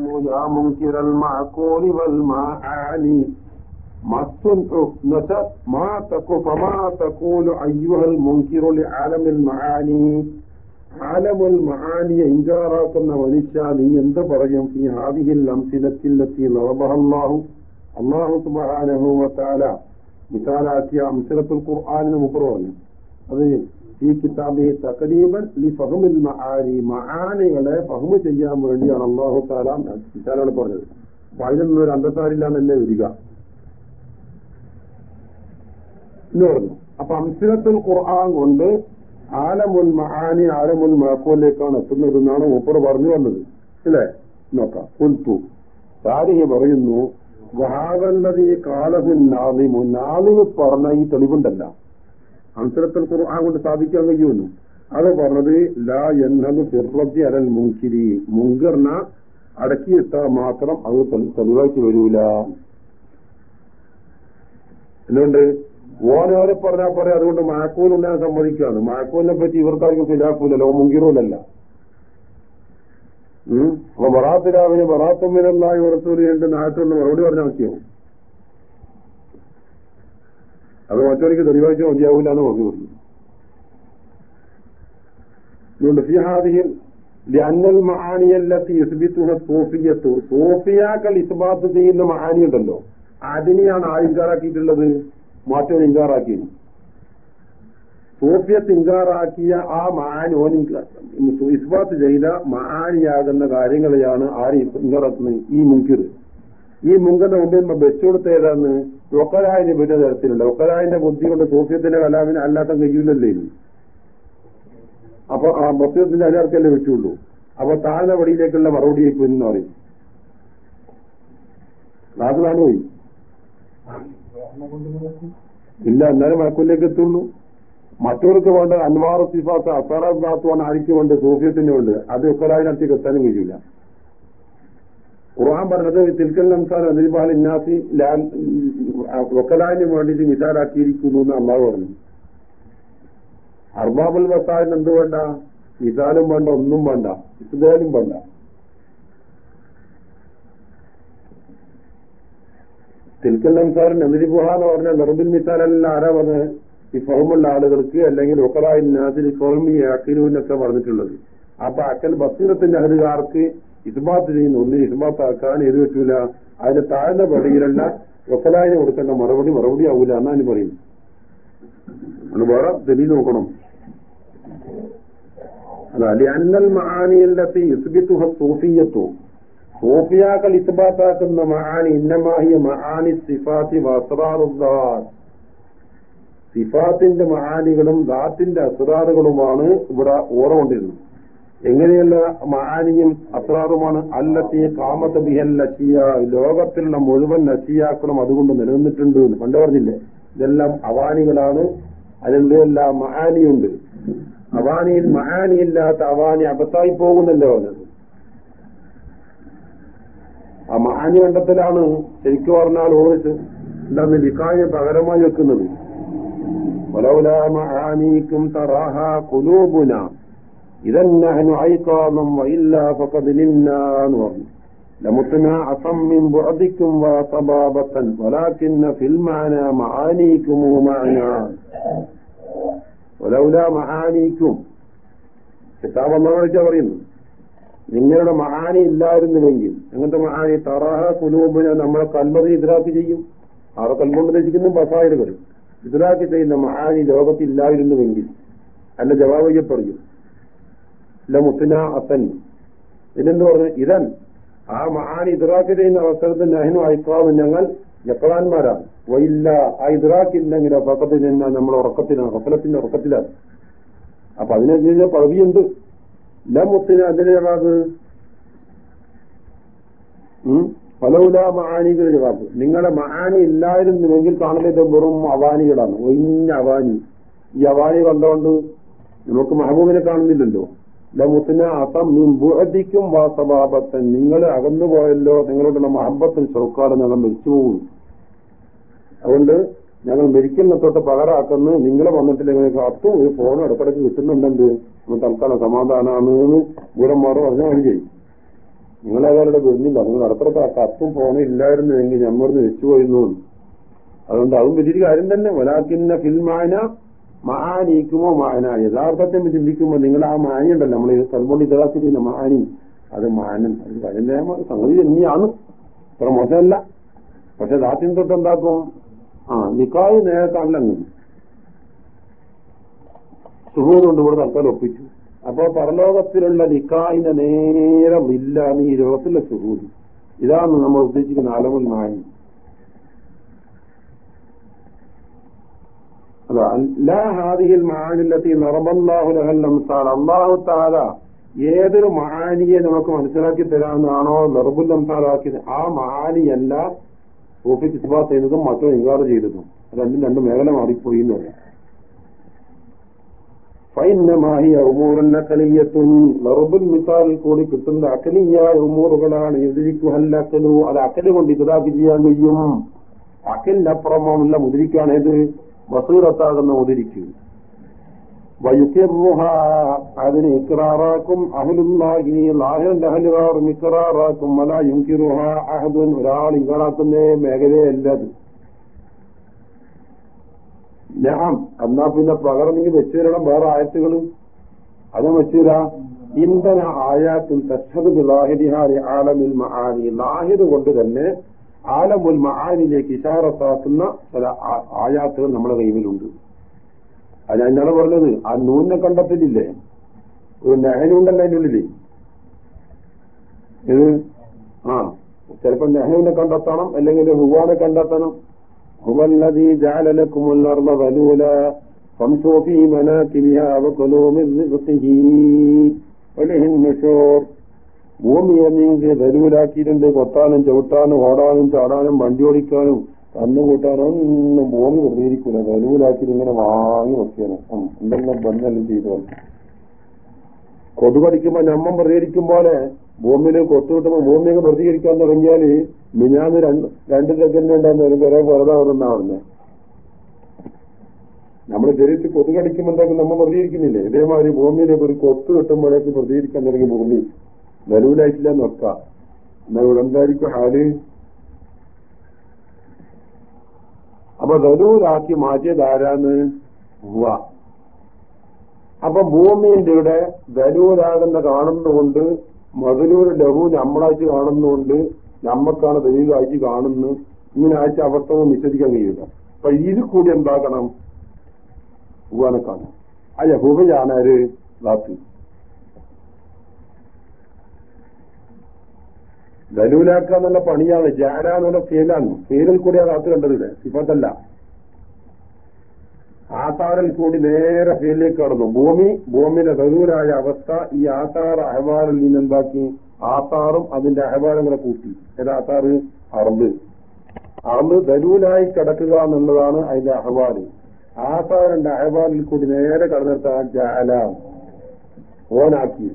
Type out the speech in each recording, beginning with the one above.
يا منكر المعقول والمعاني ما الصنع نشأ ما تك فما تقول أيها المنكر لعالم المعاني عالم المعاني إنجاراكم ونشاني أنت برجم في هذه الأمثلة التي ضربها الله الله سبحانه وتعالى مثال أتي أمثلة القرآن المقرون هذه ഈ കിതാബി തകരീബൻ ലി ഫഹമിൽ മഹാനി മഹാനികളെ ഫഹമ് ചെയ്യാൻ വേണ്ടിയാണ് അള്ളാഹു താലാം മിസാലാണ് പറഞ്ഞത്. അപ്പൊ അതിനൊന്നും ഒരു തന്നെ വരിക. അപ്പൊ അംസലത്തുൽ ഖുർആൻ കൊണ്ട് ആലമുൽ മഹാനി ആലമുൽ മഹക്കോലേക്കാണ് എത്തുന്നത് എന്നാണ് മൂപ്പർ പറഞ്ഞു വന്നത്. അല്ലേ? നോക്കാം. കുൽത്തു താരിഹി പറയുന്നു വഹാദല്ലതി കാലത്തിൽ നാളിമു നാളിമ് പറഞ്ഞ ഈ തെളിവുണ്ടല്ല. അംസരത്തിൽ ഖുർആൻ കൊണ്ട് സ്ഥാപിക്കാൻ കഴിയുന്നു അത് പറഞ്ഞത് ലാ എന്നത് ഫിറത്തി അലൽ മുൻകിരി. മുങ്കറിന അടക്കിയിട്ടാൽ മാത്രം അത് തെളിവാക്കി വരൂല. എന്തുകൊണ്ട്? ഓനോരെ പറഞ്ഞാൽ പറയാം അതുകൊണ്ട് മാക്കൂൽ ഞാൻ സമ്മതിക്കുകയാണ്. മാക്കോലിനെ പറ്റി ഇവർക്കാർക്കും ഫിലാക്കൂലല്ലോ മുങ്കിറൂലല്ല അപ്പൊ ബറാത്തിരാവിന് ബറാത്തുമ്മിനല്ലായി ഉറത്തൂരി രണ്ട് നാട്ടിലുള്ള മറുപടി പറഞ്ഞാൽ മതിയോ? അത് മറ്റൊരിക്കൽ തെളിവാഴ്ച മതിയാവില്ല എന്ന് പറഞ്ഞു. കൊടുക്കും അതുകൊണ്ട് ഫിഹാദിയിൽ ലന്നൽ മഹാനിയല്ലത്തി ഇസ്ബിത്തുഹ സോഫിയത്തു. സോഫിയാക്കൾ ഇസ്ബാത്ത് ചെയ്യുന്ന മഹാനി ഉണ്ടല്ലോ. അതിനെയാണ് ആ ഇൻകാറാക്കിയിട്ടുള്ളത്? മാറ്റോൻ ഇൻകാറാക്കിയത് സോഫിയത്ത് ഇൻകാറാക്കിയ ആ മഹാനോൻ ഇസ്ബാത്ത് ചെയ്ത മഹാനിയാകുന്ന കാര്യങ്ങളെയാണ് ആര് ഇൻകാറാക്കുന്നത്? ഈ മുങ്കിർ ഈ മുങ്കന്റെ മുമ്പിൽ വെച്ചുകൊടുത്ത ഏതാന്ന് ഒക്കരായന് പിന്നെ തരത്തിലുണ്ട് ഒക്കലായിന്റെ ബുദ്ധി കൊണ്ട് സൂഫിയത്തിന്റെ കലാമിന് അല്ലാത്ത കഴിയില്ലല്ലേ അപ്പൊ ആ മൊത്തത്തിന്റെ അതിനർക്കല്ലേ വെച്ചുള്ളൂ. അപ്പൊ താഴ്ന്ന വടിയിലേക്കുള്ള മറുപടിയേക്ക് എന്ന് പറയും. ക്ലാസ് കാണുപോയി ഇല്ല എന്നാലും മഴക്കൊല്ലേക്ക് എത്തുള്ളൂ. മറ്റവർക്ക് വേണ്ട അൻവാർ സിഫാത്ത് അസറാത്വാണ് ആർക്ക് വേണ്ട സൂഫ്യത്തിന് വേണ്ട അത് ഒക്കലായിനടുത്തേക്ക് എത്താനും കഴിയില്ല ഖുർആൻ പറഞ്ഞത് തിൽക്കൽ നംസാൻ അതിരിബാൽ ഇന്നാസി ലാൻ വക്കലാലിന് വേണ്ടിയിട്ട് മിസാലാക്കിയിരിക്കുന്നു എന്ന് അള്ളാഹ് പറഞ്ഞു. അർബാബുൽ വസാലിന് എന്ത് വേണ്ട മിസാലും വേണ്ട ഒന്നും വേണ്ട ഇസ്താലും വേണ്ട. തിൽക്കൽ നംസാറിന് എതിരിബുഹ എന്ന് പറഞ്ഞ നെറുബിൽ മിസാലല്ല ആരാ പറഞ്ഞത്? ഈ ഫഹമുള്ള ആളുകൾക്ക് അല്ലെങ്കിൽ ഒക്കറായി നാസിൽ ഫഹമി അക്കിലുവിനൊക്കെ പറഞ്ഞിട്ടുള്ളത്. അപ്പൊ അക്കൽ ബസീറത്തിന്റെ അഹലുകാർക്ക് ഇസ്ബാത്ത് ചെയ്യുന്ന ഒന്നിനെ ഇസ്ബാത്താക്കാൻ ഏത് പറ്റൂല. അതിന്റെ താഴ്ന്ന പടിയിലല്ല വസലായ കൊടുക്കേണ്ട മറുപടി മറുപടി ആവൂല എന്നാണ് പറയും. നോക്കണം. സിഫാത്തിന്റെ മഹാനികളും ദാത്തിന്റെ അസ്രാറുകളുമാണ് ഇവിടെ ഓർമ്മകൊണ്ടിരുന്നത് എങ്ങനെയുള്ള മാനിയും അസ്രാറുമാണ് അല്ലത്തി കാമത്ത് ബിഹൽ നശിയ ലോകത്തിലുള്ള മുഴുവൻ നശിയാക്കളും അതുകൊണ്ട് നിലനിന്നിട്ടുണ്ട് എന്ന് പണ്ട് പറഞ്ഞില്ലേ? ഇതെല്ലാം അവാനികളാണ്. അതിന്റെ മഹാനിയുണ്ട്. അവാനിയിൽ മഹാനിയില്ലാത്ത അവാനി അകത്തായി പോകുന്നല്ലേ പറഞ്ഞത്. ആ മഹാനി കണ്ടത്തിലാണ് ശരിക്കും പറഞ്ഞാൽ ഓടിച്ച് എന്താന്ന് വിക്കായ പകരമായി വെക്കുന്നത്. മഹാനിക്കും തറാഹ കുലൂബുന. إذا نحن عيقاظا وإلا فقد نمنا نور لمتنا عصم من بعدكم وصبابة ولكن في المعنى معانيكم معنا ولولا معانيكم കിതാബ് ഒന്നാമത്തെ പറയുന്നു നിങ്ങളുടെ മഹാനി ഇല്ലായിരുന്നുവെങ്കിൽ അങ്ങനത്തെ മഹാനി തറാഹ കുലൂബിനെ നമ്മളെ കൽമതി ഇദ്രാക്ക് ചെയ്യും ആറെ കൽമുണ്ട് രചിക്കുന്ന ബസായറുകൾ ഇദ്രാക്ക് ചെയ്യുന്ന മഹാനി ലോകത്തില്ലായിരുന്നുവെങ്കിൽ അല്ല ജവാബയ്യ പറയും ഇല്ല പിന്നെന്ത് പറഞ്ഞു? ഇതൻ. ആ മഹാൻ ഇദ്രാക്ക് ചെയ്യുന്ന അവസരത്തിൽ നഹനു അയക്കാവ് ഞങ്ങൾ ജക്കളാന്മാരാണ് വയില്ല ആ ഇദ്രാക്കില്ലെങ്കിൽ പക്കത്തിൽ നിന്നാൽ നമ്മൾ ഉറക്കത്തിലാണ് കപ്പലത്തിന്റെ ഉറക്കത്തിലാണ്. അപ്പൊ അതിനെ പദവിയുണ്ട്. ലമുത്തിന് ജവാബ്? പലവുല മഹാനികളുടെ ജവാബ്. നിങ്ങളുടെ മഹാനി ഇല്ലായിരുന്നുവെങ്കിൽ കാണുന്നത് വെറും അവാനികളാണ്. ഒഴിഞ്ഞ അവാനി. ഈ അവാനി കണ്ടുകൊണ്ട് നമുക്ക് മഹബൂബിനെ കാണുന്നില്ലല്ലോ. ലമുത്തിന അസം ബുഹദിക്കും വാസഭാപത്തൻ നിങ്ങൾ അകന്നുപോയല്ലോ നിങ്ങളുള്ള മഹബത്തിൽ ചൗക്കാട് ഞങ്ങൾ മരിച്ചു പോകുന്നു അതുകൊണ്ട് ഞങ്ങൾ മരിക്കുന്ന തൊട്ട് പകരാക്കുന്നു നിങ്ങൾ വന്നിട്ടില്ലെങ്കിൽ അത്തും ഒരു ഫോൺ ഇടക്കിടക്ക് കിട്ടുന്നുണ്ടെന്ത്? നമ്മൾ തൽക്കാലം സമാധാനമാണ് എന്ന് മാറും പറഞ്ഞ വഴി ചെയ്യും നിങ്ങളേതാരുടെ വരുന്നില്ല നിങ്ങൾ അടുത്ത കത്തും ഫോണും ഇല്ലായിരുന്നു എങ്കിൽ ഞമ്മർന്ന് വെച്ചുപോയിരുന്നു അതുകൊണ്ട് അതും വലിയൊരു കാര്യം തന്നെ. ഒലാക്കിന്ന ഫിൽമാന മഹാനീക്കുമോ മാന. യഥാർത്ഥത്തെ ചിന്തിക്കുമ്പോ നിങ്ങൾ ആ മാനി ഉണ്ടല്ലോ. നമ്മൾ കൽമോണ്ട് ഇതാക്കിയിരിക്കുന്ന മാനി. അത് മാനൻ. അത് കഴിഞ്ഞ സംഗതി തന്നെയാണ്. ഇത്ര മോശമല്ല. പക്ഷെ ദാത്യം തൊട്ട് എന്താക്കും? ആ നിക്കായ് നേരത്താണല്ലോ അങ്ങനെ. സുഹൃത്തുകൊണ്ട് ഇവിടെ തൽക്കാലം ഒപ്പിച്ചു. അപ്പൊ പരലോകത്തിലുള്ള നിക്കായിന്റെ നേരം ഇല്ലാണ് ഈ ലോകത്തിലെ സുഹൂദ് ഇതാണ് നമ്മൾ ഉദ്ദേശിക്കുന്ന ആലമുൽ മാനി അതാ ലാ ഏതൊരു മഹാനിയെ നമുക്ക് മനസ്സിലാക്കി തരാമെന്നാണോ നിർബുൽ അംസാലാക്കിയത് ആ മഹാനിയല്ല ഓഫീസ് ഇസ്ബാത്ത് ചെയ്തതും മറ്റോ ഇൻകാർ ചെയ്തതും. രണ്ടും രണ്ട് മേഖല മാറിപ്പോയി എന്ന് പറയാം. ഫൈനമാഹി ഉമൂറൻ അക്കലിയത്തുൻ ലറുബുൽ മിസാലിൽ കൂടി കിട്ടുന്ന അക്കലിയായ ഉമൂറുകളാണ്. എതിരിക്കുഹല്ലക്കലു അത് അക്കൽ കൊണ്ട് ഇതാക്കി ചെയ്യാൻ കഴിയും. അക്കലിനപ്പുറമുള്ള മുതിരിക്കാണേത് വസൂറത്താകുന്ന മുതിരിക്ക്. വയുക്കിറുഹ അതിന് ഇക്രാറാക്കും. അഹലുല്ലാഹി ലാഹിറിന്റെ അഹലുകാറും ഇക്രാറാക്കും. വല യുക്കിറുഹ അഹദുൻ. ഒരാൾ ഇങ്കറാക്കുന്ന മേഖലയല്ലത് ലഹം എന്നാ പിന്നെ പകരം വെച്ചു തരണം വേറെ ആയത്തുകളും അതും വെച്ചുതര ഇന്ധന ആയാത്തിൽ തച്ചത് ലാഹിരിഹാരി ആലമിൽ മഹാനി ലാഹിദ് കൊണ്ട് തന്നെ ആലമുൽ മഹാനിലേക്ക് ഇഷാറത്താക്കുന്ന ചില ആയാത്തുകൾ നമ്മുടെ കൈവിലുണ്ട്. അത് ഞാനാണ് പറഞ്ഞത് ആ നൂനെ കണ്ടെത്തിയില്ലേ ഒരു നെഹനുണ്ടല്ലോ അതിന്റെ ഉള്ളിൽ ഇത് ആ ചിലപ്പോ നെഹനുവിനെ കണ്ടെത്തണം അല്ലെങ്കിൽ ഹുവാനെ കണ്ടെത്തണം. ഹുവല്ലതി ജാലലക്കുമുല്ലർന്ന വലൂല സംശോഭി മനാക്കിരിയ അവ കൊലോമിൻ ഷോർ ഭൂമിയെ നിങ്ങൾക്ക് തെരുവിലാക്കിയിട്ടുണ്ട് കൊത്താനും ചവിട്ടാനും ഓടാനും ചാടാനും വണ്ടി ഓടിക്കാനും കന്നുകൂട്ടാനും ഒന്നും ഭൂമി വെറുതെയിരിക്കൂല. ദരൂലാക്കിയിട്ട് ഇങ്ങനെ വാങ്ങി വെക്കണം എന്തെല്ലാം ബന്ധമെല്ലാം ചെയ്തു കൊതുകടിക്കുമ്പോ നമ്മം പ്രതികരിക്കും പോലെ ഭൂമിയിൽ കൊത്തു കിട്ടുമ്പോ ഭൂമിയൊക്കെ പ്രതികരിക്കാൻ തുടങ്ങിയാൽ മിനാന്ന് രണ്ട് രണ്ട് സെക്കൻഡ് ഉണ്ടാകുന്ന കുറെ വെറുതെ വരുന്നാവുന്നേ നമ്മൾ ശരീരത്തിൽ കൊതുകടിക്കുമ്പോഴത്തേക്കും നമ്മൾ പ്രതികരിക്കുന്നില്ലേ ഇതേമാതിരി ഭൂമിയിലേക്ക് ഒരു കൊത്തു കിട്ടുമ്പോഴേക്ക് പ്രതികരിക്കാൻ തുടങ്ങി ഭൂമി. നിലവിലായിട്ടില്ല നോക്കാം എന്നാൽ ഇവിടെ എന്തായിരിക്കും ഹാൽ? അപ്പൊ ധനൂരാക്കി മാറ്റിയത് ആരാന്ന് ഹുവ അപ്പൊ ഭൂമിന്റെ ഇവിടെ ധനൂരാകുന്ന കാണുന്നുകൊണ്ട് മധുരൂർ ലഹു നമ്മളായിട്ട് കാണുന്നുകൊണ്ട് നമ്മക്കാണ് ദൈവമായിട്ട് കാണുന്നു. ഇങ്ങനെ ആഴ്ച അവസ്ഥ നിഷേധിക്കാൻ കഴിയില്ല. അപ്പൊ ഇതിൽ കൂടി എന്താക്കണം ഹുവാനെ കാണാം. ആ യഹൂബയാണ് ആര് ദാത്ത് ദലൂലാക്കുക എന്നുള്ള പണിയാണ് ജാര എന്നുള്ള ഫേലാണ്. ഫേലിൽ കൂടി ആ കാത്തു കണ്ടത് സിഫത്തല്ല ആസാറിൽ കൂടി നേരെ ഫേലിലേക്ക് കടന്നു. ഭൂമി ഭൂമിയുടെ ദലൂലായ അവസ്ഥ ഈ ആസാർ അഹവാറിൽ നിന്ന് എന്താക്കി? ആസാറും അതിന്റെ അഹവാരം കൂടെ കൂട്ടി. ഏത് ആസാറ് അറബ്. അറബ് ദലൂലായി കിടക്കുക എന്നുള്ളതാണ് അതിന്റെ അഹബാർ ആസാറിന്റെ അഹബാറിൽ കൂടി നേരെ കടന്നെടുത്ത ജാല. ഓനാക്കി.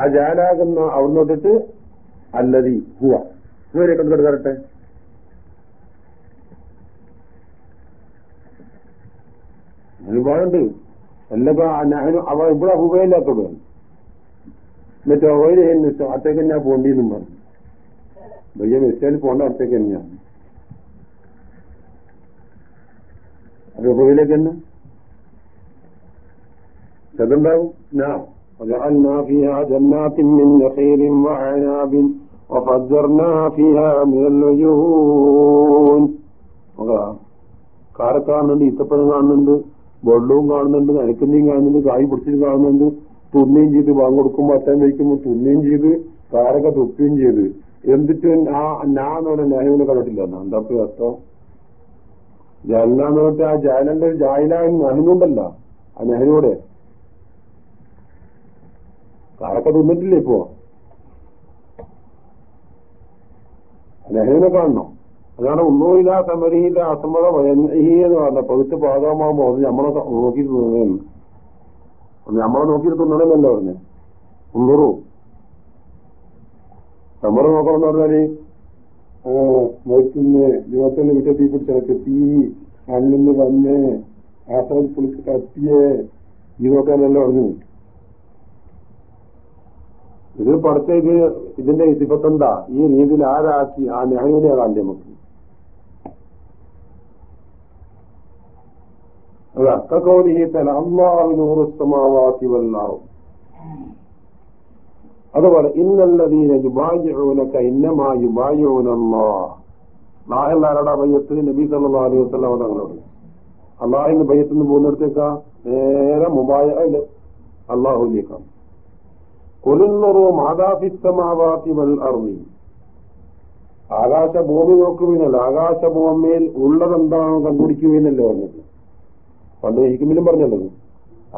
ആ ജാലാകുന്ന അവിടുന്ന് തൊട്ടിട്ട് അല്ലതി ഹുവ ഹുവരെ കണ്ടുകൊണ്ട് തരട്ടെ ഒരുപാടുണ്ട് എല്ലപ്പോ അവ ഇവിടെ ഹുവയില്ലാത്തത് മറ്റേ ഓയിൽ അത്തേക്ക് തന്നെയാ പോണ്ടിന്നും പറഞ്ഞു വലിയ മിസ്റ്റേൽ പോണ്ട അടുത്തേക്ക് തന്നെയാണ് അത് ഹുവയിലേക്ക് തന്നെ ചെതുണ്ടാവും ഞാൻ وجعلنا فيها جنات من نخيل وعناب കാര കാണുന്നുണ്ട് ഈത്തപ്പഴം കാണുന്നുണ്ട് വെള്ളവും കാണുന്നുണ്ട് നനക്കുന്നതും കാണുന്നുണ്ട് കായ് പിടിച്ചിട്ട് കാണുന്നുണ്ട്. തുന്നുകയും ചെയ്ത് വാങ്ങ കൊടുക്കുമ്പോ അറ്റം വയ്ക്കുമ്പോൾ തുന്നുകയും ചെയ്ത് കാരൊക്കെ തുപ്പുകയും ചെയ്ത്. എന്തിട്ട് ആ ഞാ എന്ന് പറഞ്ഞ ന്യായവിനെ കണ്ടിട്ടില്ല. എന്താ അർത്ഥം? ജാലിന പറഞ്ഞിട്ട് ആ ജാലന്റെ ജാലിന നഹനുണ്ടല്ല ആ നെഹനോടെ കാരൊക്കെ തിന്നിട്ടില്ലേ ഇപ്പോ? നെഹവിനെ കാണണം. അതാണ് ഒന്നുമില്ല സമരിയില്ല അസമ്മത വയൻഹി എന്ന് പറഞ്ഞ പകുത്ത് പാകാമാകുമ്പോ അത് നമ്മളെ നോക്കി തിന്നുകയാണ് നമ്മളെ നോക്കിയിട്ട് തിന്നണമെന്നല്ല പറഞ്ഞു. ഒന്നൂറു നമ്മളെ നോക്കണമെന്ന് പറഞ്ഞാൽ നോക്കുന്ന ദിവസത്തിന്റെ തീ പിടിച്ചതൊക്കെ തീ കണ്ണിന്ന് വന്ന് ആസാദ് പുളിക്ക് കത്തിയേ ഈ നോക്കാനല്ല പറഞ്ഞു. ഇത് പുറത്തേക്ക് ഇതിന്റെ ഇതിപ്പത്തെന്താ ഈ രീതിയിൽ ആരാക്കി ആ നെഹ്റുവിനെ കാണ്ടി നമുക്ക്? അത് അക്കോലിഹിത്തൽ അള്ളാഹുനൂറുസ്തമാവാത്തി വല്ലാവും അതുപോലെ ഇന്നല്ലതീന യുബായിഊനക ഇന്നമാ യുബായിഊനല്ലാ നായല്ലാരടാ ബയ്യത്ത് നബി സല്ലല്ലാഹു അലൈഹി വസ്ലാം തങ്ങളോട്. അള്ളാഹിന്റെ ബയ്യത്ത് നിന്ന് പോകുന്നിടത്തേക്കാ നേരെ മുബായ അള്ളാഹുലേക്കാണ് കൊലുന്നറോ മാതാപിത്തമാവാത്തി വൽ അർണി. ആകാശഭൂമി നോക്കുവിനല്ല ആകാശഭൂമിയിൽ ഉള്ളതെന്താണോ കണ്ടുപിടിക്കുവിനല്ലേ പറഞ്ഞത്. പണ്ട് ഇരിക്കുമ്പോഴും പറഞ്ഞല്ലോ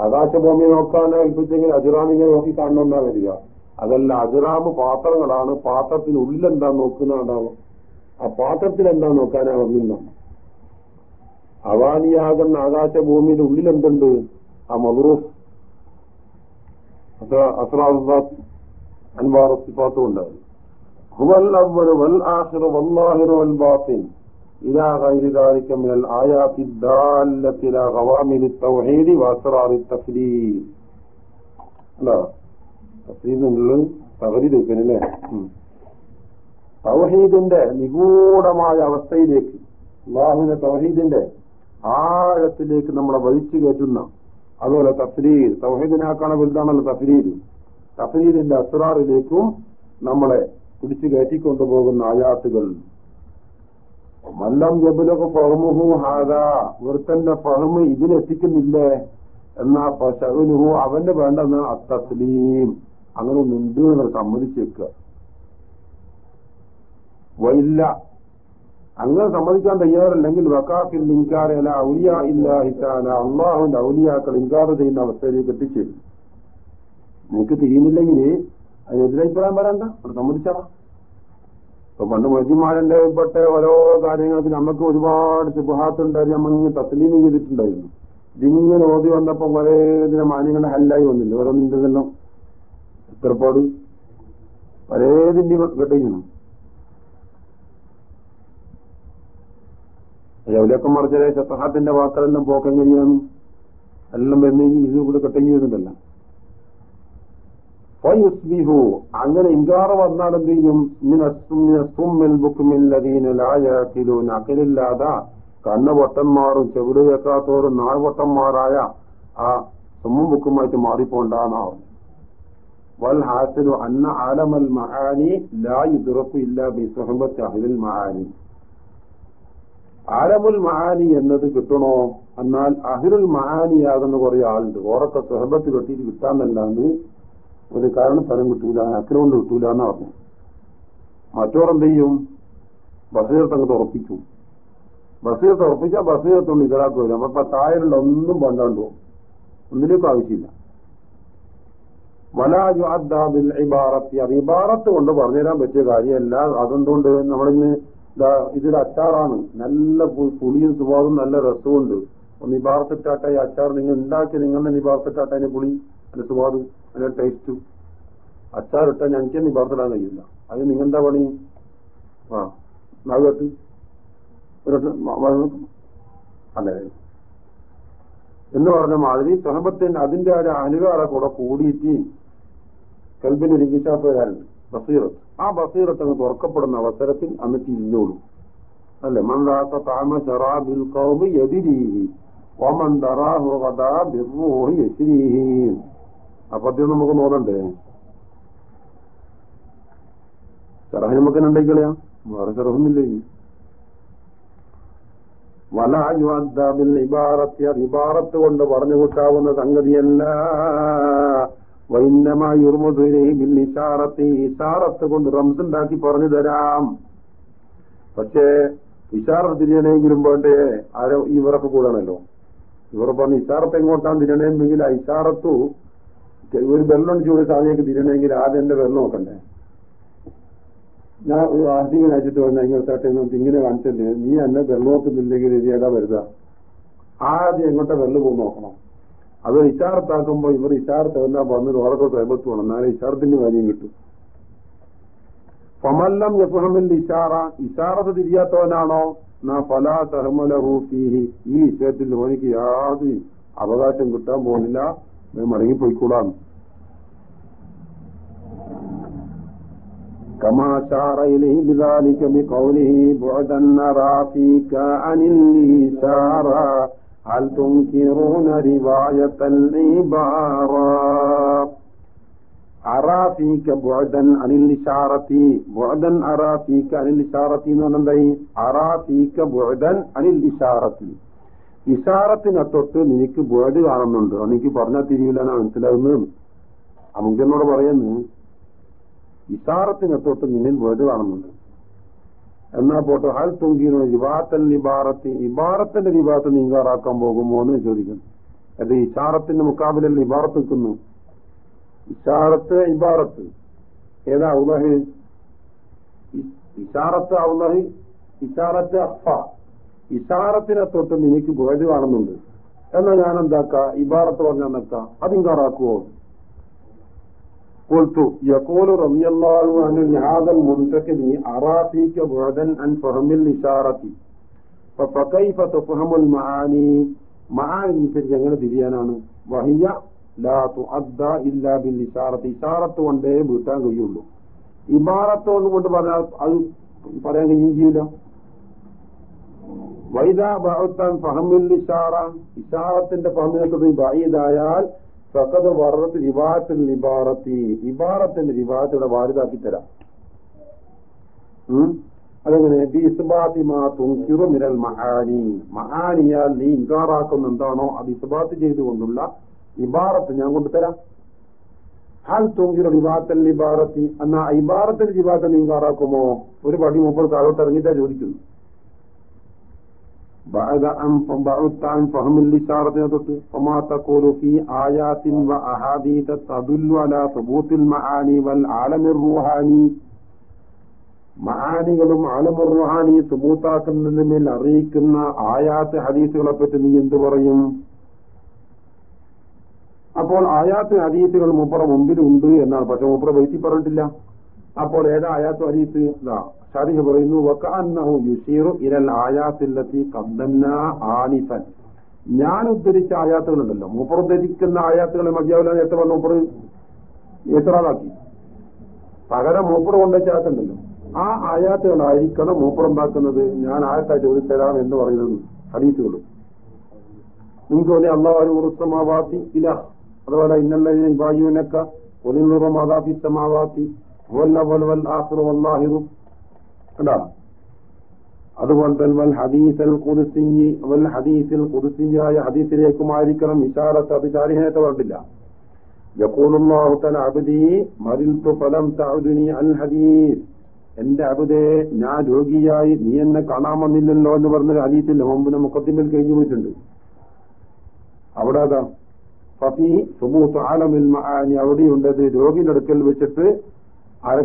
ആകാശഭൂമി നോക്കാൻ ഏൽപ്പിച്ചെങ്കിൽ അജുറാമിങ്ങനെ നോക്കി കാണണമെന്നാ വരിക. അതല്ല അജുറാമ് പാത്രങ്ങളാണ് പാത്രത്തിനുള്ളിൽ എന്താ നോക്കുന്നതാണോ ആ പാത്രത്തിൽ എന്താ നോക്കാനാ വന്നിരുന്നാണ് അവാനിയാകുന്ന ആകാശഭൂമിയുടെ ഉള്ളിൽ എന്തുണ്ട് ആ മധുറൂഫ് അൻവാർ സിഫാത്തും ഉണ്ടായി ഹുവൽ അവൽ വൽ ആഖിർ വല്ലാഹിർ വൽ ബാത്തിൻ إلى غير ذلك من الآيات الدالة إلى غوامل التوحيد وأسرار التفريد لا تفريد തകരീത് വെക്കണല്ലേ തൗഹീദിന്റെ നിഗൂഢമായ അവസ്ഥയിലേക്ക് അള്ളാഹുവിന്റെ തൗഹീദിന്റെ ആഴത്തിലേക്ക് നമ്മളെ വഹിച്ചു കയറ്റുന്ന അതുപോലെ തഫ്രീർ തൗഹീദിനാക്കാണ് വലുതാണല്ലോ തഫ്രീദ്. തഫ്രീരിന്റെ അസ്രാറിലേക്കും നമ്മളെ പിടിച്ചു കയറ്റിക്കൊണ്ടുപോകുന്ന ആയാത്തുകൾ. മല്ലം ജബുലൊക്കെ ഫഹമുഹു ഹാദാ വൃത്തന്റെ ഫഹമ് ഇതിലെത്തിക്കുന്നില്ലേ? എന്നാ പശുനുഹു അവന്റെ വേണ്ടെന്ന് അത്തസ്ലീം. അങ്ങനെ ഒന്നുണ്ട് എന്ന് സമ്മതിച്ചേക്കുക വയില്ല അങ്ങനെ സമ്മതിക്കാൻ തയ്യാറല്ലെങ്കിൽ വക്കാഫിൽ ഇൻകാരല ഔലിയ ഇല്ലാഹിത്താല അള്ളാഹുവിന്റെ ഔലിയാക്കൾ ഇൻകാർ ചെയ്യുന്ന അവസ്ഥയിലേക്ക് എത്തിച്ചേരും നിനക്ക് തിരിയുന്നില്ലെങ്കിൽ അതിനെതിരഭിപ്രായം പറയണ്ട. അവിടെ സമ്മതിച്ചാ ഇപ്പൊ പണ്ട് മൊയ്തിമാരന്റെ പെട്ട ഓരോ കാര്യങ്ങൾക്ക് നമുക്ക് ഒരുപാട് സുബഹാത്തുണ്ടായിരുന്നു നമ്മൾ തസ്ലീം ചെയ്തിട്ടുണ്ടായിരുന്നു. ഇതിങ്ങനെ ഓതി വന്നപ്പോ കുറെ മാന്യങ്ങളുടെ ഹല്ലായി വന്നില്ല? ഓരോന്നിന്റെതെല്ലാം എത്രപ്പാട് പലേതിന്റെ കേട്ടിരിക്കണം എവിടെയൊക്കെ മറിച്ചേ സഹാത്തിന്റെ വാക്കുകളെല്ലാം പോക്കെങ്ങനെയാണ് എല്ലാം വരുന്ന ഇത് കൂടെ കെട്ടങ്ങി വരുന്നുണ്ടല്ലോ. അങ്ങനെ ഇൻകാറ് വന്നാൽ എന്ത് ചെയ്യും? അകലില്ലാതെ കണ്ണ് പൊട്ടന്മാറും ചെവിട് കേൾക്കാത്തവരും നാൾ പൊട്ടന്മാരായ ആ സുമ്മും ബുക്കുമായിട്ട് മാറിപ്പോണ്ടാന്നാവും. വൽ ഹാസിലു അന്ന ആലമൽ മഹാനി ലാ യുദ്റക്കു ഇല്ല ബി സുഹബത്ത് അഹിൽ മഹാനി. ആലമുൽ മഹാനി എന്നത് കിട്ടണോ? എന്നാൽ അഹിറുൽ മഹാനിയാകുന്ന കുറെ ആളുണ്ട്. ഓറൊക്കെ സുഹബത്ത് കെട്ടിയിട്ട് കിട്ടാന്നല്ലാന്ന് ഒരു കാരണം ഫലം കിട്ടൂല അക്രമം കിട്ടൂല എന്ന് പറഞ്ഞു മറ്റോരെന്ത് ചെയ്യും ബസീർത്തങ്ങ് തുറപ്പിക്കും ബസീർത്ത് ഉറപ്പിച്ചാൽ ബസീറത്തുണ്ട് ഇതറാക്ക് വരും അപ്പൊ തായലുള്ള ഒന്നും പണ്ടാണ്ട് പോകും. ഒന്നിലേക്കും ആവശ്യമില്ല. വലാജു അദ്ദാബിൽ ഇബാറത്ത്. അത് ഇബാറത്ത് കൊണ്ട് പറഞ്ഞുതരാൻ പറ്റിയ കാര്യമല്ല. അതെന്തുകൊണ്ട്? നമ്മളിന്ന് ഇതൊരു അച്ചാറാണ്. നല്ല പുളിയും സുവാദും നല്ല രസമുണ്ട് നിബാർത്തിട്ടാട്ട ഇബാറത്തിട്ടാട്ടെ ഈ അച്ചാർ നിങ്ങൾ ഉണ്ടാക്കി നിങ്ങളുടെ നിബാർത്തിട്ടാട്ടെ അതിന് പുളി അതിന്റെ സുവാദും അതിന്റെ ടേസ്റ്റും അച്ചാറിട്ടാൽ ഞങ്ങൾക്ക് നിബാർത്തിടാൻ കഴിയില്ല. അത് നിങ്ങളുടെ പണി? ആ നാഗത്ത് അല്ലേ എന്ന് പറഞ്ഞ മാതിരി സ്വഹബത്തിന് അതിന്റെ ഒരു അനുകാര കൂടെ കൂടിയിട്ട് കൽബിന് ഒരു ഇംഗിഷാപ്പ് വരാറുണ്ട് ബസീറത്ത്. ആ ബസീറത്ത് അങ്ങ് തുറക്കപ്പെടുന്ന അവസരത്തിൽ അന്ന് തിരിഞ്ഞോളൂ അല്ലെ? മന്ദാത്ത താമ ഷറാബിൽ കൗമ് എതിരീഹി ഒമൻ ദറാഹു ഗദാ ബിർറൂഹി അത് നമുക്ക് നോക്കണ്ടേ? ചെറഹ് നമുക്ക് ഉണ്ടായിക്കളയാ വേറെ ചെറഹൊന്നുമില്ലേ വലായുദ്ദാബിൽ ഇബാറത്തി. അത് ഇബാറത്ത് കൊണ്ട് പറഞ്ഞു കൂട്ടാവുന്ന സംഗതിയല്ല. ഇഷാറത്തി കൊണ്ട് റംസ് ഉണ്ടാക്കി പറഞ്ഞു തരാം. പക്ഷേ ഇഷാറത്ത് തിരിയണമെങ്കിലും വേണ്ടേ? ആരോ ഇവരൊക്കെ കൂടാണല്ലോ. ഇവർ പറഞ്ഞു ഇഷാറത്ത് എങ്ങോട്ടാണ് തിരിയണമെങ്കിൽ ആ ഇഷാറത്തു ഒരു വെള്ളം ചൂട് സാധനയ്ക്ക് തിരിയണമെങ്കിൽ ആദ്യം എന്റെ വെള്ളം നോക്കണ്ടേ? ഞാൻ ഒരു ആദ്യം അയച്ചിട്ട് വന്ന ഇങ്ങോട്ടാട്ടെ ഇങ്ങനെ കാണിച്ചല്ലേ? നീ എന്നെ വെള്ളം നോക്കുന്നില്ലെങ്കിൽ ഇനി ഏതാ വരുക ആദ്യം എങ്ങോട്ടാ വെള്ളം പോകും നോക്കണം. അത് ഇഷാറത്താക്കുമ്പോ ഇവർ ഇഷാറത്ത് എന്നാ വന്നിട്ട് ഉറക്കെ സേബത്ത് വേണം എന്നാലും ഇഷാറത്തിന്റെ കാര്യം കിട്ടും ഫമല്ലം യഫഹമിൽ ഇഷാറ ഇഷാറത്ത് തിരിയാത്തവനാണോ എന്നാ ഫലാ സഹമലഹൂഫീഹി ഈ വിഷയത്തിൽ ഓനിക്ക് യാതൊരു അവകാശം കിട്ടാൻ പോകുന്നില്ല മടങ്ങിപ്പോയിക്കൂടാന്ന് كما شار إليه بذلك بقوله بعدا نرى فيك عن الإشارة هل تنكرون رواية العبارة അറാഫീക്ക ബുഅദൻ അനിൽ ഇഷാറത്തി ബുഅദൻ അറാഫീക്ക അനിൽ ഇഷാറത്തി എന്ന് പറഞ്ഞാൽ അറാഫീക്ക ബുഅദൻ അനിൽ ഇഷാറത്തി ഇഷാറത്തിനെ തൊട്ട് നിനക്ക് ബുഅദ് കാണുന്നുണ്ട് എനിക്ക് പറഞ്ഞാൽ തിരിയില്ല എന്നാ മനസ്സിലാകുന്നത് അമുഖനോട് പറയുന്നു ഇഷാറത്തിനെ തൊട്ട് നിന്നിൽ ബുഅദ് കാണുന്നുണ്ട് എന്നാ പോട്ടെ. ഹൽ തുങ്കീനോ ഇബാത്തൽ ഇബാറത്തി. ഇബാറത്തിന്റെ ഇബാത്ത് നീങ്കാറാക്കാൻ പോകുമോ എന്ന് ചോദിക്കുന്നു. അത് ഇഷാറത്തിന്റെ മുക്കാബിലല്ല ഇബാറത്ത് നിൽക്കുന്നു? ഇഷാറത്ത് ഇബാറത്ത്. ഏതാ ഔലഹ് ഇഷാറത്ത് ഔലഹ് ഇഷാറത്ത് അഫ ഇഷാറത്തിനെ തൊട്ട് നിനക്ക് ബോധ കാണുന്നുണ്ട് എന്നാ ഞാൻ എന്താക്ക ഇബാറത്ത് പറഞ്ഞാൽ നിക്ക അതിങ്കാറാക്കുവോ قلت يقول رضي الله عنه لهذا المنتقد أرى فيك بعدا عن فهم الإشارة فكيف تفهم المعاني معاني في എങ്ങനെ തിരിയാനാണ് വഹിയ ലാ തുഅദ്ദ ഇല്ലാ ബിൽ ഇഷാറത്ത് ഇഷാറത്ത് കൊണ്ടേ വീട്ടാൻ കഴിയുള്ളൂ ഇബാറത്ത് കൊണ്ട് പറഞ്ഞാൽ അത് പറയാൻ കഴിയും ചെയ്യില്ല വൈദ ബഹത്താൻ ഫഹമിൽ ഇഷാറ ഇഷാറത്തിന്റെ ഫഹമിനെ ബൈദായാൽ ഫഖദ് വറത്ത് റിവാത്തിൽ ഇബാറത്തി. ഇബാറത്തിന്റെ റിവാത്തിയുടെ വാരിതാക്കി തരാം? അതെങ്ങനെ? ബി ഇസ്ബാത്തി മാ തുൻകിറു മിനൽ മഹാനി. മഹാനിയാൽ നീ ഇൻകാറാക്കുന്ന എന്താണോ അത് ഇസ്ബാത്ത് ചെയ്തുകൊണ്ടുള്ള ഇബാറത്ത് ഞാൻ കൊണ്ടുതരാം ഹാൽ തൂങ്കിറ ഇബാത്തൽ ഇബാറത്തി. എന്നാ ഇബാറത്തിന്റെ ഇബാത്ത് നീ ഇൻകാറാക്കുമോ? ഒരു പടി മുമ്പ് താഴോട്ട് ഇറങ്ങിയിട്ടാ ചോദിക്കുന്നു. ാൻ ഫഹമില്ലിഷാറത്തിനെ തൊട്ട് ഫീ ആയാതിൻ വ അഹാദീത തദുൽവല സബൂത്തിൽ മഹാനി വൽ ആലമിർ റുഹാനി. മഹാനികളും ആലമുർ റുഹാനി സുബൂത്താക്കുന്നതിന് മേൽ അറിയിക്കുന്ന ആയാത്ത് ഹദീസുകളെപ്പറ്റി നീ എന്തു പറയും? അപ്പോൾ ആയാത്ത് ഹദീസുകൾ മുപ്പറ മുമ്പിലുണ്ട് എന്നാണ്. പക്ഷെ മുപ്പറ വെയ്ത്തി പറഞ്ഞിട്ടില്ല. അപ്പോൾ ഏതാ ആയാത്ത് അരീത്ത് ഷാരിഹ് പറയുന്നു വക്കാന്നഹു യുഷീറു ഇരൽ ആയാത്തില്ലത്തി കബ്ദന്ന ആനിഫൻ. ഞാൻ ഉദ്ധരിച്ച ആയാത്തുകളുണ്ടല്ലോ മൂപ്പർ ഉദ്ധരിക്കുന്ന ആയാത്തുകളെ മതിയാവില്ല നേരത്തെ പറഞ്ഞ മൂപ്പർ എത്രാതാക്കി പകരം മൂപ്പർ കൊണ്ടുവച്ചാത്തുണ്ടല്ലോ ആ ആയാത്തുകളായിരിക്കണം മൂപ്പർ ഉണ്ടാക്കുന്നത്. ഞാൻ ആയത്തായി ചോദിച്ചതരാം എന്ന് പറയുന്നത് ഹദീസുകളും. നിങ്ങൾക്ക് തോന്നി അള്ളാഹു ഉറുസമാവാത്തി ഇല്ല അതുപോലെ ഇന്നല്ല വായുവിനൊക്കെ ഒലിനുറമാതാഫി സമാവാത്തി കണ്ടാ അതുപോലെ തന്നെ വൽ ഹദീസൽ കുറിസി വൽ ഹദീസിൽ കുറിസിയായ ഹദീസിലേക്കുമായിരിക്കണം ഇഷാറത്ത് അത് ചാരിഹനത്തെ പറഞ്ഞില്ല يقول الله تعالى عبدي മരിൽത്തു ഫലം തഅദുനി അൽ ഹദീസ് എന്റെ അബുദേ ഞാൻ രോഗിയായി നീ എന്നെ കാണാൻ വന്നില്ലല്ലോ എന്ന് പറഞ്ഞ ഹദീസിൽ മുമ്പിന് മുഖത്തിന്മേൽ കഴിഞ്ഞു പോയിട്ടുണ്ട് അവിടെ അതാ ഫഫി സുബൂത്ത് ആലമിൽ മആനി അവിടെയുണ്ടത് രോഗിയുടെ അടുക്കൽ വെച്ചിട്ട് ആരെ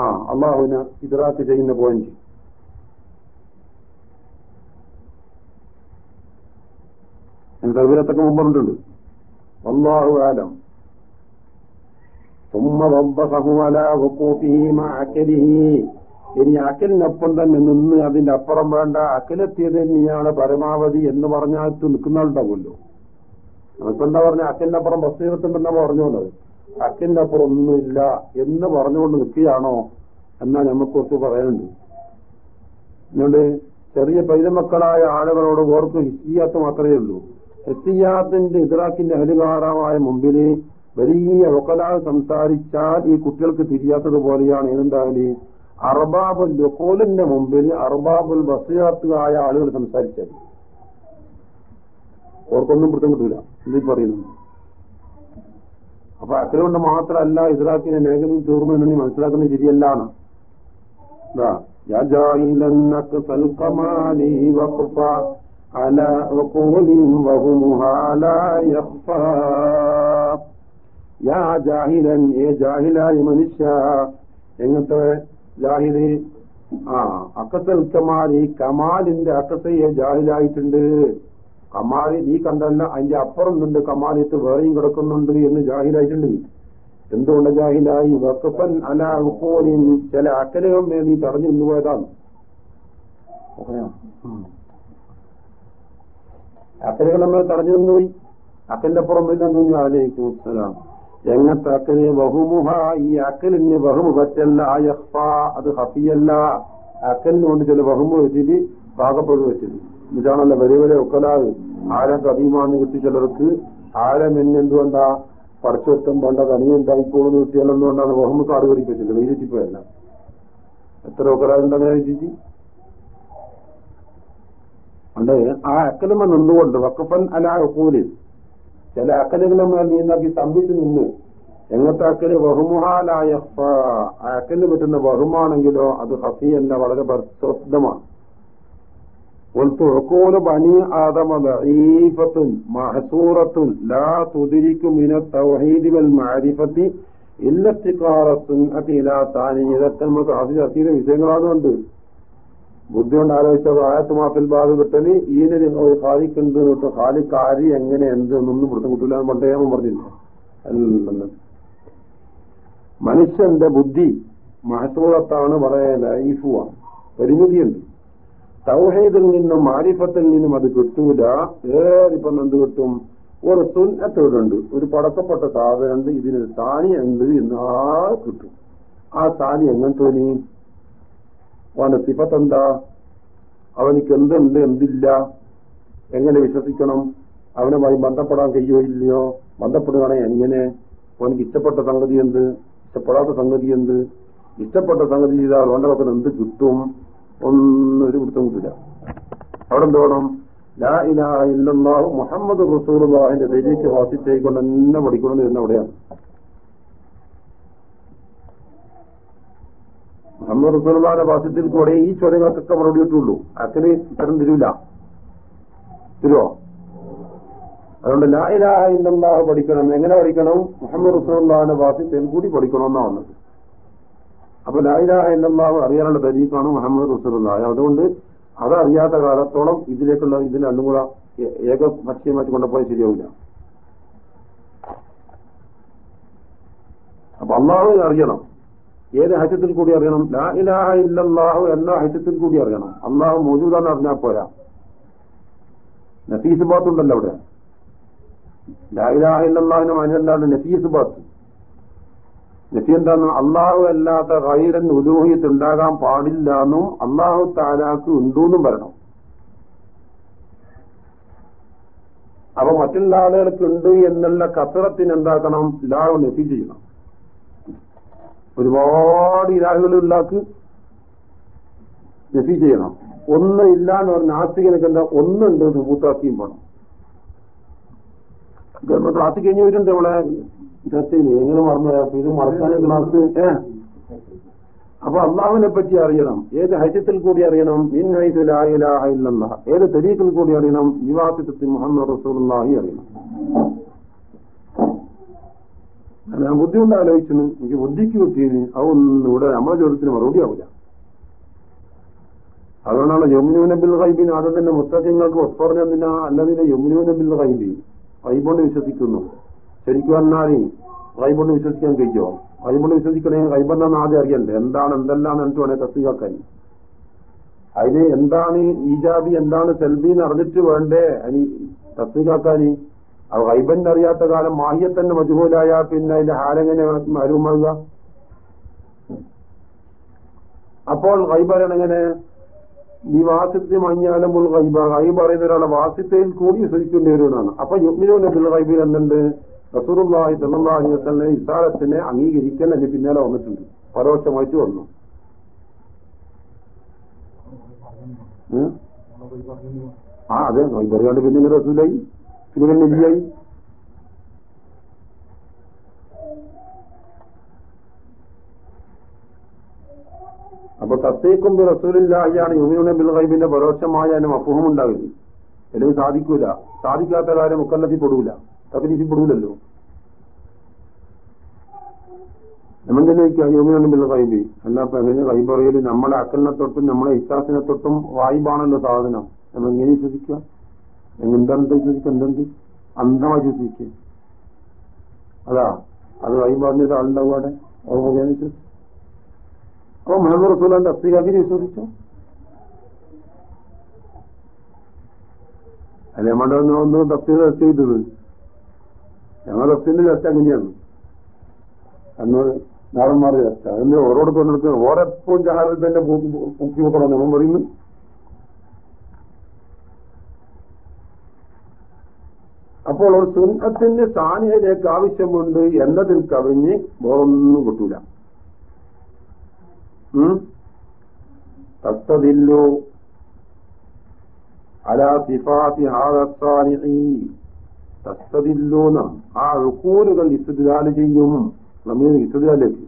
ആ അള്ളാഹുവിന് ഇതറാത്ത് ചെയ്യുന്ന പോയിന്റ് എന്റെ തൽപരത്തൊക്കെ മുമ്പ് പറഞ്ഞിട്ടുണ്ട്. അള്ളാഹു ആലം ഇനി അക്കലിനൊപ്പം തന്നെ നിന്ന് അതിന്റെ അപ്പുറം വേണ്ട അക്കലെത്തിയത് തന്നെയാണ് പരമാവധി എന്ന് പറഞ്ഞാൽ നിൽക്കുന്ന ആളുണ്ടാവുമല്ലോ. നമുക്കെന്താ പറഞ്ഞ? അക്കലിനപ്പുറം ബസ് ചെയ്തിട്ടുണ്ടെന്നാ പറഞ്ഞോണ്ടത് പറഞ്ഞുകൊണ്ടത് അപ്പുറം ഒന്നുമില്ല എന്ന് പറഞ്ഞുകൊണ്ട് നിൽക്കുകയാണോ എന്നാ നമുക്ക് പറയാനുണ്ട്. അതുകൊണ്ട് ചെറിയ പൈതമക്കളായ ആളുകളോട് ഓർക്ക് ഹിസ്റ്റിയാത്ത് മാത്രമേ ഉള്ളൂ. ഹിസ്റ്റിയാത്തിന്റെ ഇതറാക്കിന്റെ അഹലുകാരമായ മുമ്പിൽ വലിയ ഒക്കലാൾ സംസാരിച്ചാൽ ഈ കുട്ടികൾക്ക് തിരിയാത്തത് പോലെയാണ്. ഏതെന്തായാലും അർബാബുൽ ലൊക്കോലിന്റെ മുമ്പിൽ അർബാബുൽ ബസിയാത്തുകായ ആളുകൾ സംസാരിച്ചത്. ഓർക്കൊന്നും പിടുത്തം കിട്ടൂല. ഇത് പറയുന്നു? അപ്പൊ അക്കലുകൊണ്ട് മാത്രമല്ല ഇദ്രാക്കിനെ മേഖലയിൽ തീർന്നു എന്ന് നീ മനസ്സിലാക്കുന്ന ശരിയല്ലാണ് മനുഷ്യ എങ്ങനത്തെ ജാഹിദ് ആ അക്കത്തൽ കമാലി കമാലിന്റെ അക്കത്തയെ ജാഹിലായിട്ടുണ്ട്. കമാലി നീ കണ്ടല്ല അതിന്റെ അപ്പുറം ഉണ്ട് കമാലിത്ത് വേറെയും കിടക്കുന്നുണ്ട് എന്ന് ജാഹിലായിട്ടുണ്ട്. എന്തുകൊണ്ട് ജാഹിലായി? വക്കപ്പൻ അല ഉപ്പോലി ചില അക്കലുകൾ നീ തടഞ്ഞു നിന്ന് പോയതാണ്. അക്കലുകൾ നമ്മൾ തടഞ്ഞു നിന്നുപോയി അക്കലിന്റെ അപ്പുറം ഇല്ലെന്നു ആലോചിക്കും അസ്സലാം. എങ്ങനത്തെ അക്കൽ? ബഹുമുഹ ഈ അക്കലിന് ബഹുമു പറ്റല്ല. അത് ഹഫിയല്ല. അക്കലിന് കൊണ്ട് ചില ബഹുമു വെച്ചിട്ട് പാകപ്പെടു ഇതാണല്ലോ വലിയ വലിയ ഒക്കലാവ് ആരം കഥീമാന്ന് കിട്ടി ചിലർക്ക്. ആരം എന്നെന്തുകൊണ്ടാ പടച്ചൊറ്റം വേണ്ട കണിയുണ്ടായിക്കോളെന്ന് കിട്ടിയാലെന്തുകൊണ്ടാണ് മുഹമ്മദ് കാട് കടിപ്പിച്ചത് വെയിലിറ്റിപ്പോയല്ല എത്ര ഒക്കലാവുണ്ടെന്ന് ചേച്ചി ഉണ്ട്. ആ അക്കലമ്മ നിന്നുകൊണ്ട് വക്കഫൻ അല ഒക്കൂലിൽ ചില അക്കലുകളമ്മ നീന്താക്കി സ്തംഭിച്ചു നിന്ന്. എങ്ങനത്തെ അക്കൽ? ബഹുമുഹാലായ ആ അക്കൽ പറ്റുന്ന ബഹുമാണെങ്കിലോ അത് ഹഫിയല്ല വളരെ പ്രസിദ്ധമാണ് والتعقول بني آدم ضعيفة محصورة لا تدرك من التوحيد والمعرفة إلا افتقار السنة إلى ثاني ഇതൊക്കെ നമ്മൾ ക്ലാസ്സിൽ ചർച്ച ചെയ്ത വിഷയങ്ങളാണുണ്ട് ബുദ്ധി കൊണ്ട് ആലോചിച്ച ആയത്ത് മാഫിൽ ബാബ് കിട്ടല് ഈനൊരു ഒരു ഖാലിക്കുണ്ട് തൊട്ട് ഖാലിക്ക് ആര് എങ്ങനെ എന്ത് എന്നൊന്നും പിടുത്തം കിട്ടില്ല പണ്ടേ ഞാൻ പറഞ്ഞില്ല അല്ലെന്ന് മനുഷ്യന്റെ ബുദ്ധി മഹസൂറത്താണ് വളരെ ലൈഫുമാണ് പരിമിതിയുണ്ട് തൗഹീദിൽ നിന്നും മാരിഫത്തിൽ നിന്നും അത് കിട്ടൂല. ഏറിപ്പം എന്ത് കിട്ടും? ഒരു സുന്നത്തോടുണ്ട്. ഒരു പടക്കപ്പെട്ട സാധനമുണ്ട്. ഇതിന് താനി എന്ത് എന്നാ കിട്ടും. ആ താനി എങ്ങനെ തോന്നി അവന്റെ സിഫത്ത് എന്താ? അവനിക്ക് എന്തുണ്ട്? എന്തില്ല? എങ്ങനെ വിശ്വസിക്കണം? അവനുമായി ബന്ധപ്പെടാൻ കഴിയോ ഇല്ലയോ? ബന്ധപ്പെടുകയാണെങ്കിൽ എങ്ങനെ? അവനിക്ക് ഇഷ്ടപ്പെട്ട സംഗതി എന്ത്? ഇഷ്ടപ്പെടാത്ത സംഗതി എന്ത്? ഇഷ്ടപ്പെട്ട സംഗതി ചെയ്താൽ പക്കൽ എന്ത് കിട്ടും? ഒന്നൊരു പിടുത്തം കിട്ടില്ല അവിടെ എന്ത് വേണം? ലാ ഇലാഹ ഇല്ലല്ലാഹു മുഹമ്മദ് റസൂലുള്ളാഹിന്റെ വെജിക്ക് വാസിച്ചേക്കൊണ്ട് തന്നെ പഠിക്കണം എന്ന് അവിടെയാണ്. മുഹമ്മദ് റസൂലുള്ളാഹിന്റെ വാസ്യത്തിൽ കൂടെ ഈ ചോദ്യങ്ങൾക്കൊക്കെ മറുപടി കിട്ടുള്ളൂ. അച്ഛന് തരം തരൂല. തരുവോ? അതുകൊണ്ട് ലാ ഇലാഹ ഇല്ലല്ലാഹു പഠിക്കണം. എങ്ങനെ പഠിക്കണം? മുഹമ്മദ് റസൂലുള്ളാഹിന്റെ വാസ്യത്തിൽ കൂടി പഠിക്കണമെന്നാണ് വന്നത്. അപ്പൊ ലായിലാഹ ഇല്ലല്ലാഹു അറിയാനുള്ള തരീഫാണ് മുഹമ്മദ് റസൂലുള്ളാഹി. അതുകൊണ്ട് അതറിയാത്ത കാലത്തോളം ഇതിലേക്കുള്ള ഇതിൽ രണ്ടും കൂടെ ഏക ഏകപക്ഷീയമായിട്ട് കൊണ്ടുപോയാൽ ശരിയാവില്ല. അപ്പൊ അള്ളാഹു അറിയണം. ഏത് ഹൈറ്റത്തിൽ കൂടി അറിയണം? ലാ ഇലാഹ ഇല്ലല്ലാഹു എന്ന ഹൈറ്റത്തിൽ കൂടി അറിയണം. അള്ളാഹു മോജൂദാന്ന് അറിഞ്ഞാൽ പോരാ. നഫീസ് ബാത്ത് ഉണ്ടല്ലോ അവിടെ. ലാ ഇലാഹ ഇല്ലല്ലാഹിന് മനസ്സിലാണ് നഫീസ് ബാത്ത്. എന്താന്ന് അള്ളാഹു അല്ലാത്ത ഗൈരൻ ഉലൂഹിയത്ത് ഉണ്ടാകാൻ പാടില്ല എന്നും അള്ളാഹു താലാക്ക് ഉണ്ടെന്നും പറയണം. അപ്പൊ മറ്റുള്ള ആളുകൾക്ക് ഉണ്ട് എന്നുള്ള കസറത്തിന് എന്താക്കണം ലാഹു നഫി ചെയ്യണം. ഒരുപാട് ഇലാഹുകളുള്ളാക്ക് നഫി ചെയ്യണം. ഒന്ന് ഇല്ല എന്ന് പറഞ്ഞ നാസ്തികനൊക്കെ എന്താ? ഒന്നുണ്ട് സുബൂത്താക്കിയും പോണം ക്ലാസ് കഴിഞ്ഞ് നമ്മളെ. എങ്ങനെ മറന്നു അപ്പൊ ഇത് മറക്കാനും ക്ലാസ് ഏ. അപ്പൊ അള്ളാഹുവിനെ പറ്റി അറിയണം. ഏത് ഹൈത്യത്തിൽ കൂടി അറിയണം? മിൻ ഏത് തെരീക്കിൽ കൂടി അറിയണം? വിവാഹത്തിൽ മുഹമ്മദ് റസൂലുള്ളാഹി അറിയണം. ഞാൻ ബുദ്ധി കൊണ്ട് ആലോചിച്ചു. എനിക്ക് ബുദ്ധിക്ക് കിട്ടിയത് അതൊന്നും ഇവിടെ നമ്മളെ ചോദ്യത്തിന് മറുപടി ആവില്ല. അതുകൊണ്ടാണ് യമുനൂന ബിൽ ഹൈബിൻ ആദ്യം തന്നെ മുത്തജ്ഞങ്ങൾക്ക് ഒത്തറിഞ്ഞതിനാ അല്ലതിനെ യമുനൂന ബിൽ ഹൈബി ഹൈബോണ്ട് വിശ്വസിക്കുന്നു. ശരിക്കും പറഞ്ഞാൽ റൈബോണ്ട് വിശ്വസിക്കാൻ കഴിയോ ഹൈബോണ്ട് വിശ്വസിക്കണമെങ്കിൽ ഹൈബെന്നാന്ന് ആദ്യം അറിയണ്ടേ? എന്താണ് എന്തെല്ലാം എന്നിട്ട് വേണേ തസ്തികാക്കാൻ അതിന് എന്താണ് ഈജാബി എന്താണ് സെൽബി എന്ന് അറിഞ്ഞിട്ട് വേണ്ടേ? അതിന് തസ്തികാക്കാൻ അത് ഹൈബന്റെ അറിയാത്ത കാലം മാഹിയെ തന്നെ മജുഹൂലായ പിന്നെ അതിന്റെ ഹാരെങ്ങനെ മരുമാകുക അപ്പോൾ ഹൈബാരാണ് എങ്ങനെ ഈ വാസ്യത്തിന് മഞ്ഞാലും റൈബ റൈബ് പറയുന്ന ഒരാളെ വാസിത്തയിൽ കൂടി വിശ്വസിക്കേണ്ടി വരുന്നതാണ്. അപ്പൊ യുഗ്മിനോ ബിൽ റൈബിൽ എന്തുണ്ട്? റസൂറുള്ളാഹി സല്ലല്ലാഹു അലൈഹി വസല്ലം ഇസാലത്തിനെ അംഗീകരിക്കാൻ അതിന് പിന്നാലെ വന്നിട്ടുണ്ട്. പരോക്ഷമായിട്ട് വന്നു? ആ അതെ പറയാണ്ട് പിന്നെ റസൂലായി. പിന്നെ നബിയായി. അപ്പൊ തത്തേക്കും റസൂലില്ലാഹിയാണ് യുമിനുന ബിൽ ഗൈബിന്റെ പരോക്ഷമായ അതിന് അപ്പുഹം ഉണ്ടാകില്ല അല്ലെങ്കിൽ സാധിക്കൂല. സാധിക്കാത്ത കാര്യം മുക്കല്ലത്തിൽ പെടൂല. തകലീഫിൽ പെടൂലല്ലോ നമ്മൾ തന്നെ യുമിനുന കൈബി അല്ല ഗൈബ് അറിയൽ നമ്മളെ അക്കലിനെ തൊട്ടും നമ്മളെ ഇത്താസിനെ തൊട്ടും വായിബാണല്ലോ സാധനം. നമ്മൾ എങ്ങനെ വിശ്വസിക്കുക? എന്താണ് വിശ്വസിക്കുക? എന്തെന്ത്? അന്ധമായി വിശ്വസിക്കുക. അതാ അത് വൈബാറിന്റെ ഒരാളുണ്ടാവും അവിടെ. അത് വിശ്വസിച്ചു അപ്പൊ മുഹമ്മദ് റസൂലാന്റെ അസ്തികാക്കിന് വിശ്വസിച്ചു? അല്ലെ നമ്മുടെ ഒന്ന് ഒന്ന് ചെയ്തത്? ഞങ്ങൾ ഒപ്പിന്റെ ചർച്ച അങ്ങനെയാണ്. അന്ന് നാടന്മാർ ചർച്ച. അതിന്റെ ഓരോട് കൊണ്ടെടുത്ത് ഓരെപ്പോഴും ജഹാലിൽ തന്നെ മുക്കി വെക്കണം നമ്മൾ പറയുന്നു അപ്പോൾ ഒരു സുന്നത്തിന്റെ സാനിയയിലേക്ക് ആവശ്യമുണ്ട് എന്നതിൽ കവിഞ്ഞ് വേറൊന്നും കിട്ടൂല. തസ്തതില്ലു അലാ സിഫാത്തി ഹാദി തസ്തതില്ലൂന്ന ആ റുക്കൂലുകൾ ഇസ്തുദാൽ ചെയ്യും. നമ്മൾ ഇസ്തുദാലേക്ക്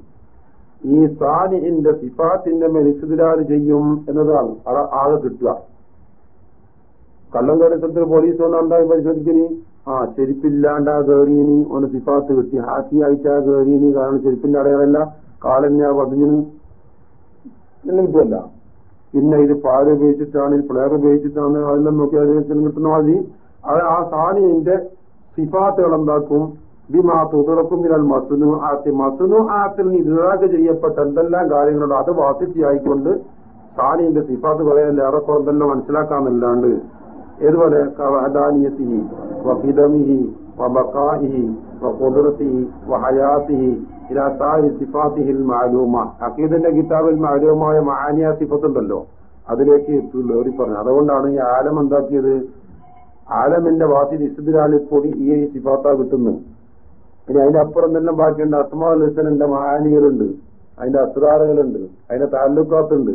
ഈ സാനിന്റെ സിഫാത്തിന്റെ മേൽ ഇസ്തുദാൽ ചെയ്യും എന്നതാണ് ആകെ കിട്ടുക. കള്ളം കയറിസത്തിൽ പോലീസ് വന്നാണ്ടായി പരിശോധിക്കണി ആ ചെരുപ്പില്ലാണ്ടാ കയറിയനി ഒന്ന് സിഫാത്ത് കിട്ടി. ഹാക്കി ആയിട്ടാ കയറിയനി കാരണം ചെരുപ്പിന്റെ അടയാളല്ല. കാലന്നെ പതിഞ്ഞു കിട്ടുമല്ല പിന്നെ ഇത് പാൽ ഉപയോഗിച്ചിട്ടാണ് ഇത് പ്ലെയർ ഉപയോഗിച്ചിട്ടാണ് അതെല്ലാം നോക്കി അതിന് കിട്ടുന്ന മതി അത് ആ സാനിന്റെ സിഫാത്തുകൾ എന്താക്കും ബിമാ തുറക്കും മിനൽ മസുനു ആത്തി. മസുനു ആത്തിൽ ഇതാകെ ചെയ്യപ്പെട്ട എന്തെല്ലാം കാര്യങ്ങളുണ്ട് അത് വാസിറ്റിയായിക്കൊണ്ട് സാനിന്റെ സിഫാത്ത് പറയാൻ ഏറെക്കുറെ എന്തെല്ലാം മനസ്സിലാക്കാന്നല്ലാണ്ട്. ഏതുപോലെ? കവാദാനിയത്തിഹി വഹിദമിഹി വബക്കാഹിഹി വഖുദ്റത്തിഹി വഹയാത്തിഹി ഇലാ സാരി സിഫാത്തിഹിൽ മാലൂമ. അക്കീദിന്റെ കിതാബിൽ മാലൂമായ മഹാനിയ സിഫത്തുണ്ടല്ലോ. അതിലേക്ക് ലോറി പറഞ്ഞു അതുകൊണ്ടാണ് ഈ ആലം എന്താക്കിയത്? ആലമിന്റെ വാസി ഇസ്തിലാലിൽ കൂടി ഈ സിഫാത്ത കിട്ടുന്നു. പിന്നെ അതിന്റെ അപ്പുറം തന്നെ ബാക്കിയുണ്ട്. അസ്മാലിന്റെ മഹാനികളുണ്ട്. അതിന്റെ അസ്രാറുകളുണ്ട്. അതിന്റെ താലൂക്കാത്തുണ്ട്.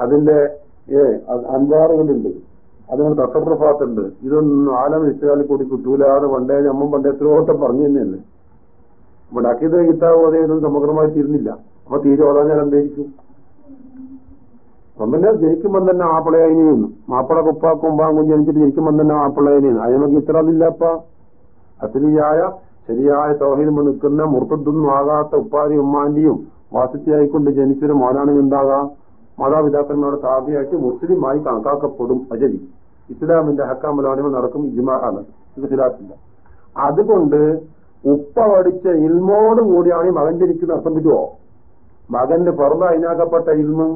അതിന്റെ അൻവാറുകളുണ്ട്. അതിനോട് തസറുഫാത്തുണ്ട് ഇതൊന്നും ആലം ഇസ്ലാലിൽ കൂടി കിട്ടൂലാതെ പണ്ടേ അമ്മ പണ്ടേ എത്രയോട്ടം പറഞ്ഞു തന്നെയല്ലേ. നമ്മുടെ അക്കിത കിതാബ് ഓതയൊന്നും സമഗ്രമായി തീരുന്നില്ല. അപ്പൊ തീരെ ഞാൻ എന്തായിരിക്കും അപ്പം ജനിക്കുമ്പോൾ തന്നെ മാപ്പിളയായിനെയും മാപ്പിള കുപ്പാക്കും പാങ്കും ജനിച്ചിട്ട് ജനിക്കുമ്പോൾ തന്നെ മാപ്പിളയായിനെയും അത് നമുക്ക് ഇത്ര അതില്ലപ്പ അസലിയായ ശരിയായ തോഹിലും നിൽക്കുന്ന മുറുത്തൊന്നും ആകാത്ത ഉപ്പാരി ഉമ്മാന്റെയും വാസത്തിയായിക്കൊണ്ട് ജനിച്ചൊരു മോനാണ് ഉണ്ടാകാം മാതാപിതാക്കന്മാരുടെ താപിയായിട്ട് മുസ്ലിമായി കണക്കാക്കപ്പെടും അജലി. ഇസ്ലാമിന്റെ ഹക്കാമലാണിമ നടക്കും ഇജ്മാ ആണ് ഇത് ഖിലാഫില്ല. അതുകൊണ്ട് ഉപ്പ പഠിച്ച ഇൽമോട് കൂടിയാണ് ഈ മകൻ ജനിക്കുന്ന അർത്ഥം പറ്റുമോ മകന്റെ പിറന്ന അതിനാക്കപ്പെട്ട ഇൽമ്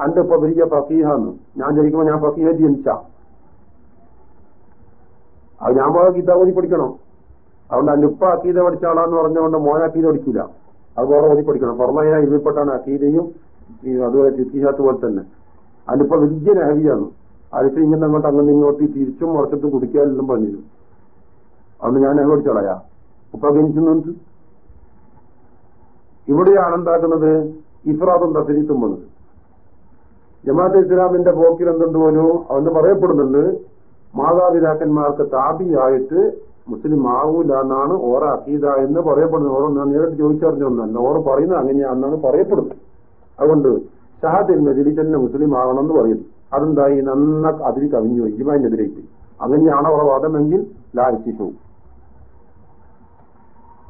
അന്റെ ഇപ്പൊ വലിയ പ്രസീഹാന്ന് ഞാൻ ജനിക്കുമ്പോ ഞാൻ പ്രസീഹ ജനിച്ച. അത് ഞാൻ പോയ ഗീത ഓതി പഠിക്കണം. അതുകൊണ്ട് അന്റെ ഉപ്പ അക്കീത പഠിച്ച ആളാന്ന് പറഞ്ഞുകൊണ്ട് മോൻ അക്കീത പഠിക്കൂല. അത് വേറെ ഓതി പഠിക്കണം. പുറമേ ഇരുപെട്ടാണ് അക്കീതയും അതുപോലെ ചിത്തിഹാത്ത് പോലെ തന്നെ. അതിനിപ്പോ വലിയ നഹവിയാണ്. അതിപ്പോ ഇങ്ങനെ അങ്ങോട്ട് അങ്ങനെ ഇങ്ങോട്ട് തിരിച്ചും മറച്ചിട്ടും കുടിക്കാനെല്ലാം പറഞ്ഞിരുന്നു. അതുകൊണ്ട് ഞാൻ എങ്ങനെ പഠിച്ചോളയാ ഉപ്പ ഗണിക്കുന്നുണ്ട് ഇവിടെയാണ് എന്താക്കുന്നത്? ഇഫ്രാദും തസരീത്തും വന്നത്. ജമാഅത്ത് ഇസ്ലാമിന്റെ പോക്കിൽ എന്തുണ്ട് പോലും അവന്ന് പറയപ്പെടുന്നുണ്ട്. മാതാപിതാക്കന്മാർക്ക് താപിയായിട്ട് മുസ്ലിം ആവൂല എന്നാണ് ഓറ അക്കീത എന്ന് പറയപ്പെടുന്നത്. ഓരോ ഞാൻ നേരിട്ട് ചോദിച്ചറിഞ്ഞൊന്നല്ല ഓർ പറയുന്നത് അങ്ങനെയാണെന്നാണ് പറയപ്പെടുന്നത്. അതുകൊണ്ട് ഷഹാദിൽ മജിലി തന്നെ മുസ്ലിം ആകണമെന്ന് പറയുന്നു. അതെന്തായി നന്ന അതിൽ കവിഞ്ഞു ഇജിമാനെതിരേക്ക് അങ്ങനെയാണ് അവരുടെ വാദമെങ്കിൽ ലാരിച്ചു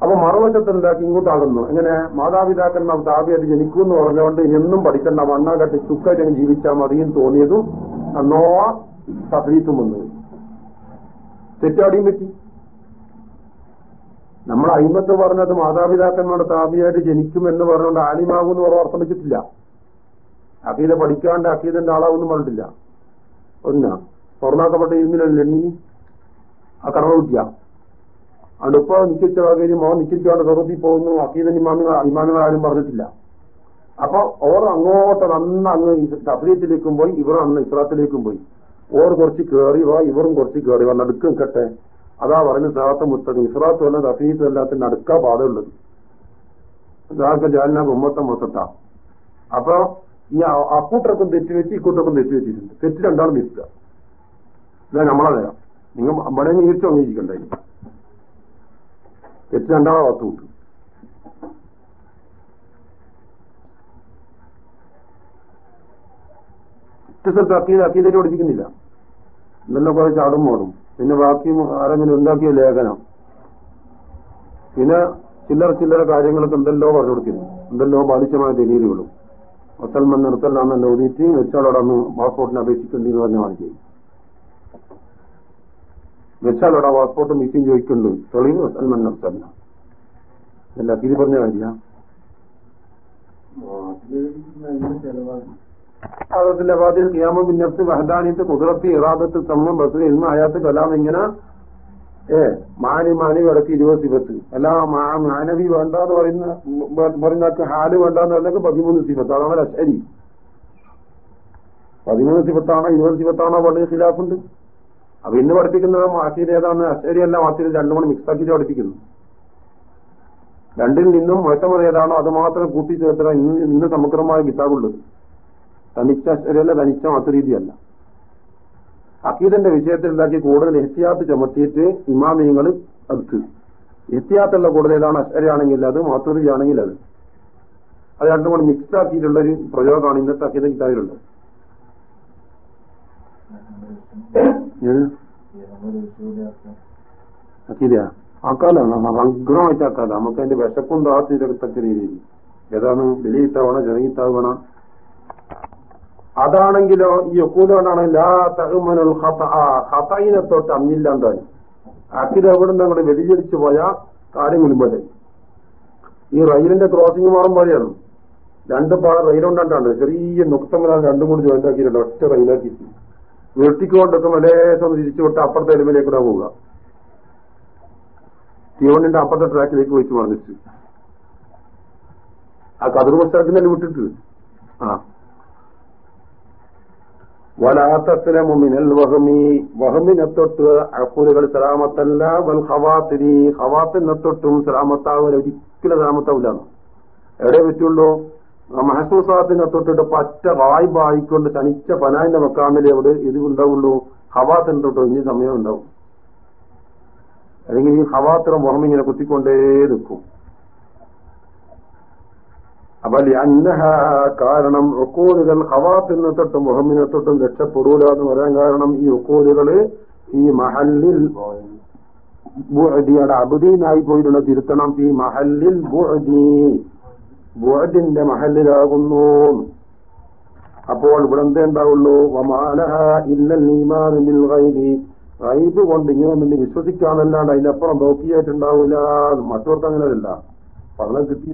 അപ്പൊ മറുവശത്ത് എന്താക്കി ഇങ്ങോട്ടാകുന്നു എങ്ങനെ? മാതാപിതാക്കന്മാർ താപിയായിട്ട് ജനിക്കൂ എന്ന് പറഞ്ഞുകൊണ്ട് എന്നും പഠിക്കണ്ട മണ്ണാ കട്ടി ചുക്കായിട്ട് ജീവിച്ചാൽ മതിയും തോന്നിയതും നോവ വന്നത് തെറ്റാടിയും പറ്റി. നമ്മൾ അയിമത്ത് പറഞ്ഞത് മാതാപിതാക്കന്മാരുടെ താപിയായിട്ട് ജനിക്കും എന്ന് പറഞ്ഞുകൊണ്ട് ആലിമാകും എന്ന് പറഞ്ഞ അർത്ഥം വെച്ചിട്ടില്ല അഖീത പഠിക്കാണ്ട് അഖീദന്റെ ആളാവൊന്നും പറഞ്ഞിട്ടില്ല. ഒന്നാ സ്വർണാക്കപ്പെട്ട ഇരുന്നില്ലല്ലോ ആ കടമ അതുകൊണ്ട് ഇപ്പൊ നിശ്ചിച്ച വകയിൽ മോൻ നിശ്ചിച്ചുകൊണ്ട് സ്വർഗത്തിൽ പോകുന്നു. അക്കീദൻ ഇമാമികൾ ഇമാമികൾ ആരും പറഞ്ഞിട്ടില്ല. അപ്പൊ ഓർ അങ്ങോട്ട് നന്ന അങ്ങ് തഫരീത്തിലേക്കും പോയി ഇവർ അന്ന് ഇസ്രാത്തിലേക്കും പോയി. ഓർ കുറച്ച് കയറി വാ ഇവറും കുറച്ച് കയറി വാ നടുക്കും കെട്ടെ അതാ പറഞ്ഞ സാത്ത മുസ്തകം ഇസ്രാത്ത് അല്ല തഫീത്ത് എല്ലാത്തിന്റെ അടുക്കാ പാടുള്ളത് ഇതാക്കെ ജാലിന ഉമ്മത്ത മൊത്തത്താ. അപ്പൊ ഈ അക്കൂട്ടർക്കും തെറ്റുവെച്ച് ഇക്കൂട്ടർക്കും തെറ്റുവെച്ചിട്ടുണ്ട് തെറ്റ് രണ്ടാളും നിൽക്കുക ഇതാ നമ്മളെ നിങ്ങൾ ഇവിടെ നീർച്ച അംഗീകരിക്കണ്ടായി രണ്ടാമ രണ്ടാളെ ഭാഗത്ത് ഒറ്റ സ്ഥലത്ത് അക്കീതയിൽ പഠിപ്പിക്കുന്നില്ല നല്ല കുറെ ചാടും മോടും പിന്നെ ബാക്കി ആരെങ്കിലും ഉണ്ടാക്കിയ ലേഖനം. പിന്നെ ചില്ലറ ചില്ലറ കാര്യങ്ങളൊക്കെ എന്തെല്ലോ പറഞ്ഞു കൊടുക്കുന്നു എന്തെല്ലോ ബാലിശമായ തെരീലുകളും. ഒത്തൽമൺ നിർത്തലാണെന്ന് ഓതിയിട്ട് വെച്ചാലോടന്ന് പാസ്പോർട്ടിന് അപേക്ഷിക്കേണ്ടി പറഞ്ഞ മാറ്റി വെച്ചാലോടാ പാസ്പോർട്ട് മിസ്സിംഗ് ചോദിക്കുന്നുണ്ട്. തെളിവ് ഒത്തൽമൺ നിർത്തല്ല അല്ല തിരി പറഞ്ഞ കാര്യ അതിന്റെ ബാധ്യത കിയാമ പിന്നത്ത് വഹദാനിയത്ത് കുതിരത്തി ഇറാദത്ത് സമ്മം ബസ് ഇൽമ അയാത്ത് കലാം ഇങ്ങനെ ഏ മാനി മാനി വിടക്ക് ഇരുപത് സിഫത്ത്. അല്ല മാനവി വേണ്ട എന്ന് പറയുന്ന പറയുന്ന ഹാൽ വേണ്ട എന്ന് പറഞ്ഞാൽ പതിമൂന്ന് സിഫത്ത്. അതാണ് ശരി പതിമൂന്ന് സിഫത്താണോ ഇരുപത് സിഫത്താണോ വളരെ ഖിലാഫുണ്ട്? അപ്പൊ ഇന്ന് പഠിപ്പിക്കുന്നത് മാറ്റിയത് ഏതാണ്? അല്ല മാറ്റിയത് രണ്ടും മിക്സ് ആക്കി പഠിപ്പിക്കുന്നു. രണ്ടിൽ നിന്നും മുഴത്തമത് ഏതാണോ അത് മാത്രം കൂട്ടിച്ചേർത്ത ഇന്ന് ഇന്ന് സമഗ്രമായ കിതാബുള്ളത് തനിച്ച അശ്ശേരിയല്ല തനിച്ച മാസരീതിയല്ല അക്കീദന്റെ വിഷയത്തിൽ ഉണ്ടാക്കി കൂടുതൽ എഹ്തിയാത്ത് ചുമത്തിയിട്ട് ഇമാമിയങ്ങൾ അടുത്ത് എഹ്തിയാത്തുള്ള കൂടുതൽ ഏതാണ്? അശ്വരയാണെങ്കിൽ അത് മാത്തൂരി ആണെങ്കിൽ അത്. അത് രണ്ടും കൂടെ മിക്സ് ആക്കിയിട്ടുള്ള ഒരു പ്രയോഗമാണ് ഇന്നത്തെ അക്കീദ കിതാബിലുള്ളത്. അക്കീതയാ ആക്കാലാണ് അഗ്രഹമായിട്ട് ആക്കാല നമുക്ക് അതിന്റെ ദാഹത്തിനൊക്കെ രീതിയിൽ. ഏതാണ്? വെളിയിട്ടാവണം? ചെറിയിട്ടാവണ? അതാണെങ്കിലോ ഈ ഒക്കൂലോടാണ് ലാ ഹതയിനെ തൊട്ട് അന്നില്ലാന്താൻ അക്കിത് എവിടെ നിന്ന് അങ്ങോട്ട് വ്യതിചലിച്ചു പോയ കാര്യം മുൻപോലെ ഈ റെയിലിന്റെ ക്രോസിംഗ് മാറുമ്പോഴാണ് രണ്ട് പാട റെയിലുണ്ടാണ്ടാണ് ചെറിയ നുക്തങ്ങളാണ് രണ്ടും കൂടി ജോയിന്റ് ആക്കിയിട്ടുണ്ട്. ഒറ്റ റെയിലാക്കിയിട്ട്. വെട്ടിക്കൊണ്ടൊക്കെ മലേശം തിരിച്ചു വിട്ട് അപ്പുറത്തെ എലിമയിലേക്ക് കൂടെ പോവുക. തീവണ്ടിന്റെ അപ്പുറത്തെ ട്രാക്കിലേക്ക് വെച്ച് മറന്നിട്ട് ആ കതിർ പുസ്തകത്തിന് തന്നെ വിട്ടിട്ട്. ആ. വലാത്തത്തിലെ മിനൽ വഹമി. വഹമിനെ തൊട്ട് അക്കൂലുകൾ സലാമത്തല്ല വൽ ഹവാത്തിരി ഹവാത്തിനെ തൊട്ടും സലാമത്താവില്ല ഒരിക്കലും സലാമത്താവില്ല എവിടെ പറ്റുള്ളൂ? മഹസൂസാത്തിനെ തൊട്ടിട്ട് പറ്റ വായ്പായിക്കൊണ്ട് തനിച്ച പനാന്റെ മക്കാമിൽ എവിടെ ഇത് ഉണ്ടാവുള്ളൂ. ഹവാത്തിനെ തൊട്ട് ഇനി സമയം ഉണ്ടാവും. അല്ലെങ്കിൽ ഈ ഹവാത്ര ഇങ്ങനെ കുത്തിക്കൊണ്ടേ നിൽക്കും. അപ്പൊ അന്നഹ കാരണം ഒക്കോലുകൾ ഹവാത്തിനെ തൊട്ടും മുഹമ്മിനെ തൊട്ടും രക്ഷപ്പെടൂല എന്ന് പറയാൻ കാരണം ഈ ഒക്കോലുകൾ ഈ മഹല്ലിൽ ബുഅദിയുടെ അബുദീനായി പോയിട്ടുള്ള തിരുത്തണം. ഈ മഹല്ലിൽ ബുഅദി. ബുഅദിന്റെ മഹല്ലിലാകുന്നു അപ്പോൾ ഇവിടെ എന്തേണ്ടാവുള്ളൂ വമാലഹ ഇല്ലൽ ഈമാൻ ബിൽ ഗൈബ്. കൊണ്ട് ഇങ്ങനെ നിന്ന് വിശ്വസിക്കാന്നല്ലാണ്ട് അതിനപ്പുറം നോക്കിയായിട്ടുണ്ടാവില്ല. മറ്റവർക്ക് അങ്ങനെയല്ല. പഠനം കിട്ടി.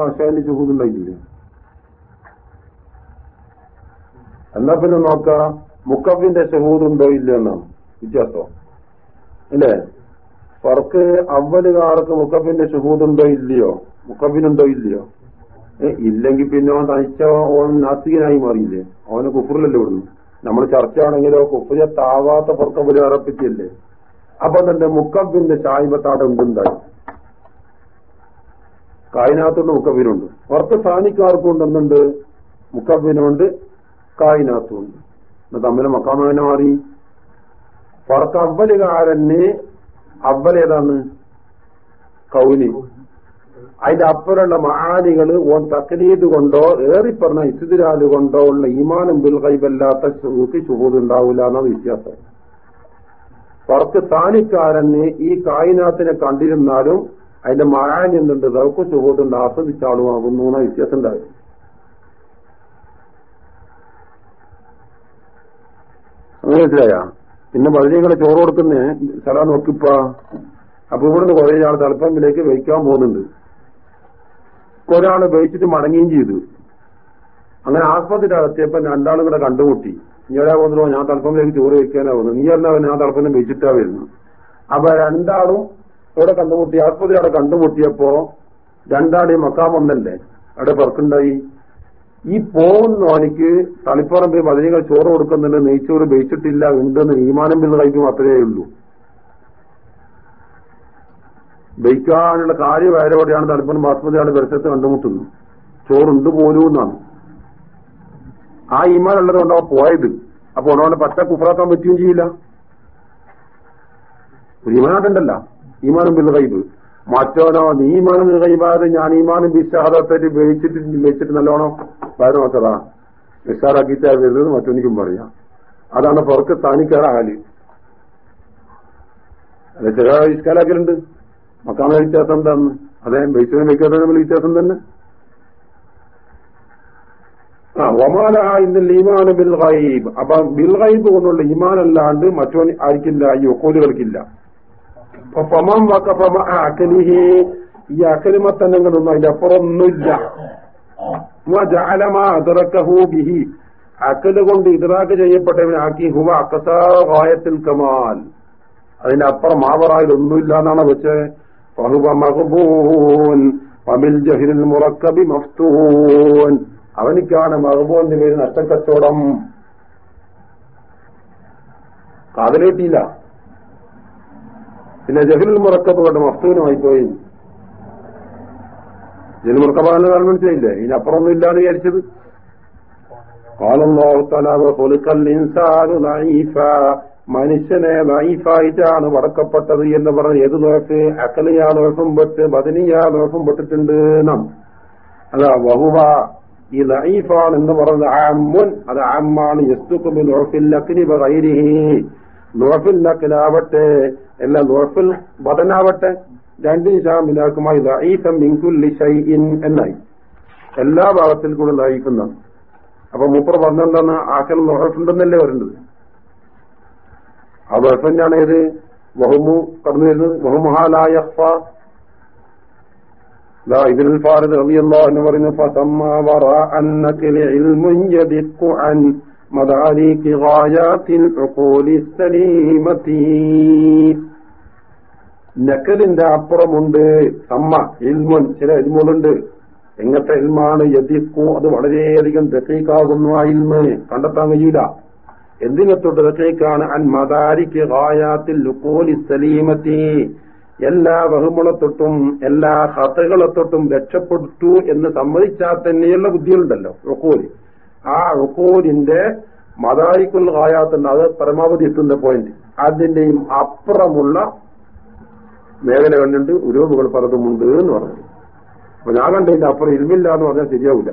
ആശാന്റെ ചുഹൂതുണ്ടായില്ലേ എന്നാ നോക്ക മുക്കഫിന്റെ ഷഹൂദുണ്ടോ ഇല്ല എന്നാണ് വ്യത്യാസം അല്ലേ? ഫർക്ക് അവലുകാർക്ക് മുക്കഫിന്റെ ഷഹൂദുണ്ടോ ഇല്ലയോ? മുക്കഫിനുണ്ടോ ഇല്ലയോ? ഇല്ലെങ്കിൽ പിന്നെ അവൻ തനിച്ച ഓൻ നാസ്തികനായി മാറിയില്ലേ? അവന് കുഫറിലല്ലേ വിടുന്നു നമ്മൾ ചർച്ച ആണെങ്കിലോ കുഫറിയെ താവാത്ത ഫർക്കബൽ അറപ്പിച്ചില്ലേ അപ്പൊ തന്റെ മുക്കബിന്റെ ചായ്മത്താടം ഉണ്ടുണ്ടായി കായനാത്തുണ്ട് മുക്കബിനുണ്ട് പുറത്ത് സാനിക്കാർക്കും ഉണ്ട് എന്തുണ്ട്? മുക്കബിനുണ്ട് കായിനകത്തുണ്ട്. എന്നാ തമ്മിൽ തന്നെ മാറി. പുറത്ത് അവലുകാരന് അവൽ ഏതാണ് കൗലി. അതിന്റെ അപ്പുറമുള്ള മഹാനികൾ ഓൻ തക്കലീത് കൊണ്ടോ ഏറിപ്പറഞ്ഞ ഇസുതിരാൽ കൊണ്ടോ ഉള്ള ഈമാനും ബിൽ കൈബല്ലാത്ത ശുഹൂക്ക് ശുഹൂദ് ഉണ്ടാവില്ല എന്ന വ്യത്യാസം പുറത്ത് താനിക്കാരന് ഈ കായിനാത്തിനെ കണ്ടിരുന്നാലും അതിന്റെ മഴാൻ എന്തുണ്ട്? ദൗക്ക് സുഹൃത്തുണ്ട് ആസ്വദിച്ചാളുമാകുന്നു എന്ന വ്യത്യാസം ഉണ്ടാകും അങ്ങനെ മനസ്സിലായ പിന്നെ പതിനേകളെ ചോറ് കൊടുക്കുന്ന സ്ഥലം നോക്കിപ്പ. അപ്പൊ ഇവിടുന്ന് കുറേ ആൾ തളിപ്പമ്പിലേക്ക് വഹിക്കാൻ പോകുന്നുണ്ട്. ഒരാൾ വഹിച്ചിട്ട് മടങ്ങുകയും ചെയ്തു. അങ്ങനെ ആസ്പത്രി അകത്തിയപ്പോ രണ്ടാളും കൂടെ കണ്ടുമുട്ടി. നീ എവിടെ പോകുന്നോ ഞാൻ തളിപ്പമ്പിലേക്ക് ചോറ് വെക്കാനാ പോകുന്നത്. നീ എന്നാ ഞാൻ തളിപ്പം വെച്ചിട്ടാ വരുന്നു? അപ്പൊ രണ്ടാളും ഇവിടെ കണ്ടുമുട്ടി. ആസ്പത്രി അവിടെ കണ്ടുമുട്ടിയപ്പോ രണ്ടാളെയും മക്കാം ഒന്നല്ലേ അവിടെ പറക്കുണ്ടായി ഈ പോകുന്നവനിക്ക് തളിപ്പറമ്പ് മതിനികൾ ചോറ് കൊടുക്കുന്നുണ്ട് നെയ്ച്ചോറ് ബേച്ചിട്ടില്ല ഉണ്ടെന്ന് ഈമാനം പിന്നെ കഴിക്കും മാത്രമേ ഉള്ളൂ ബയിക്കാനുള്ള കാര്യമായതോടെയാണ് തലപ്പൻ ബാസ്മതിയാണ് പരിസരത്ത് കണ്ടുമുട്ടുന്നത്. ചോറുണ്ട് പോലും എന്നാണ്. ആ ഈമാൻ ഉള്ളത് കൊണ്ടാണ് പോയത്. അപ്പൊ ഉടനെ പച്ച കുഫറാക്കാൻ പറ്റുകയും ചെയ്യില്ല. ഈമാനാട്ടുണ്ടല്ല ഈമാനും ബിൽ കൈബ് മറ്റോനോ നീ ഈമാനും കൈബാതെ ഞാൻ ഈമാനും ബിഷാദത്തായിട്ട് വെച്ചിട്ട് വെച്ചിട്ട് നല്ലോണം വയറ് നോക്കതാ നിസ്സാറാക്കിയിട്ടാ വരുന്നത് മറ്റൊനിക്കും പറയാം. അതാണ് പുറത്ത് താനിക്കാറ ആൽ അല്ല ചില വിസ്കാലാക്കലുണ്ട് മക്കാമ വ്യത്യാസം എന്താന്ന്? അതെ ബൈസിനെ വെക്കാത്ത നമ്മൾ വ്യത്യാസം തന്നെ. ആ ഒമാല ഇന്നൽ ഈമാൻ ബിൽ ഗൈബ്. അപ്പൊ ബിൽ ഗൈബ് കൊണ്ടുള്ള ഈമാൻ അല്ലാണ്ട് മറ്റോ ആയിരിക്കില്ല ഈ ഒക്കോലുകൾക്കില്ല. അപ്പൊ ഫമം വക്കഫമ അക്കലിഹി ഈ അക്കലി തന്നെ ഇങ്ങനൊന്നും അതിന്റെ അപ്പുറമൊന്നുമില്ല ബിഹി. അക്കൽ കൊണ്ട് ഇതറാക്ക് ചെയ്യപ്പെട്ടവനാക്കി ഹുവ അക്കസായത്തിൽ കമാൽ. അതിന്റെ അപ്പുറം മാവറായിൽ ഒന്നുമില്ല എന്നാണ് വെച്ച് ഫഹുവ മഹബൂൻ വബിൽ ജഹിരിൽ മുറക്കബി മഫ്തൂൻ. അവനിക്കാണ് മഹബൂന്റെ പേര് നഷ്ടക്കച്ചവടം. കാതലേട്ടിയില്ല പിന്നെ ജഹിൽ മുറക്കബ് കൊണ്ട് മഫ്തൂനുമായി പോയി. ജഹിൽ മുറക്കബാന്ന് കാരണം മനസ്സിലായില്ലേ? ഇതിനപ്പുറമൊന്നും ഇല്ലാന്ന് വിചാരിച്ചത്. മനുഷ്യനെ നൈഫായിട്ടാണ് വടക്കപ്പെട്ടത് എന്ന് പറഞ്ഞ് ഏത് നോക്ക് അക്കലിയാ നോക്കും പെട്ട് ബദനിയാ നോക്കും പെട്ടിട്ടുണ്ട് നാം. അതാ വഹുവ ഈ നൈഫാണ് എന്ന് പറഞ്ഞത് അമ്മുൻ അത് ആമാണ് യസ്തുക്കുമിൽ നോഫിൽ നക്കലാവട്ടെ അല്ല നോഫിൽ ബദനാവട്ടെ രണ്ട് ഷാമിലാക്കുമായി ലൈഫം മിൻകുല്ലി ഷൈഇൻ എന്നായി. എല്ലാ ഭാഗത്തിൽ കൂടെ ലൈഫെന്നാണ് അപ്പൊ മൂപ്പർ പറഞ്ഞെന്താണ്? ആക്കൽ നോഹഫുണ്ടെന്നല്ലേ വരേണ്ടത് ആ ദോഫന്റാണ് ഏത്? വഹുമു കടന്നു വരുന്നത്. വഹുമുഹാലായ ഇതിൽ ഫാറിദ് റളിയല്ലാഹു എന്ന് പറയുന്നു ഫസമ്മ വറഅന്നക ഇൽമുൻ യദിഖു അൻ നക്കലിന്റെ അപ്പുറമുണ്ട് സമ്മ ഇൽമുൻ ചില ഇൽമുകളുണ്ട്. എങ്ങനത്തെ ഇൽമാണ് യദിക്കു അത് വളരെയധികം ദക്കീക്കാകുന്നു ആ ഇൽമ്. കണ്ടെത്താൻ കഴിയില്ല എന്തിനെ തൊട്ട് അൻ മദാരിക്ക് ഗായാത്തിൽ ലുക്കോലി സലീമത്തി എല്ലാ ബഹുമുളത്തൊട്ടും എല്ലാ ഹത്തകളെ തൊട്ടും രക്ഷപ്പെട്ടു എന്ന് സമ്മതിച്ചാൽ തന്നെയുള്ള ബുദ്ധിയുണ്ടല്ലോ റുക്കോലി ആ റുക്കൂലിന്റെ മതായിക്കുൽ ഗായാത്തുണ്ട് അത് പരമാവധി എത്തുന്ന പോയിന്റ് അതിന്റെയും അപ്പുറമുള്ള മേഖല കണ്ടിട്ട് ഉരൂപുകൾ പലതുമുണ്ട് എന്ന് പറഞ്ഞു. അപ്പൊ ഞാൻ കണ്ടതിന്റെ അപ്പുറം ഇരുമില്ല എന്ന് പറഞ്ഞാൽ ശരിയാവില്ല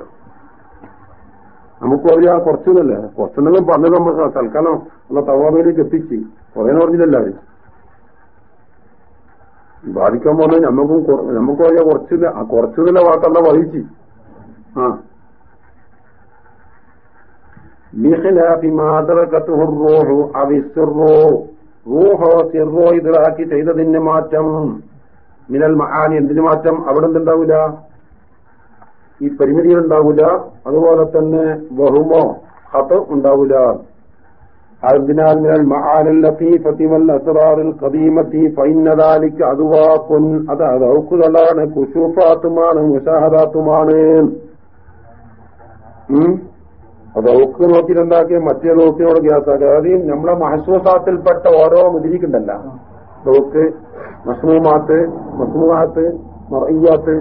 നമുക്കും അറിയാം കുറച്ചൊന്നുമല്ല. കുറച്ചൊന്നും പറഞ്ഞു നമ്മൾ തൽക്കാലം ഉള്ള തവാമയിലേക്ക് എത്തിച്ച് കുറേ പറഞ്ഞില്ല ആരും ബാധിക്കാൻ പോകുന്നത് നമുക്കും നമുക്കും അറിയാം കുറച്ചില്ല. ആ കുറച്ചതില്ല വാക്കല്ല വഹിച്ച്. ആ. റൂഹോ സിറോ ഇതിലാക്കി ചെയ്തതിന് മാറ്റം. മിനൽ മഹാനി എന്തിനു മാറ്റം? അവിടെ എന്തുണ്ടാവില്ല ഈ പരിമിതികൾ ഉണ്ടാവില്ല അതുപോലെ തന്നെ ബഹുമോ ഹത്ത് ഉണ്ടാവില്ല അതിനാൽ മിനൽ മഹാനൽ ലത്തീഫത്തി വൽ കദീമത്തി ഖദീമത്തി ഫൈന്നദാലിക്ക് അതുവാക്കുൻ അത് അതൗക്കുകളാണ് കുശൂഫാത്തുമാണ് മുഷാഹദാത്തുമാണ് ഔക്ക് നോക്കിയിട്ടുണ്ടാക്കിയ മറ്റേ നോക്കിനോട് ഗ്യാസാക്കുക അതായത് നമ്മളെ മഹസൂസാത്തിൽപ്പെട്ട ഓരോ മുതിരിക്കുണ്ടല്ല. നോക്ക് മസ്മൂമാത്ത് മസ്മൂമാത്ത് മറിയാത്ത്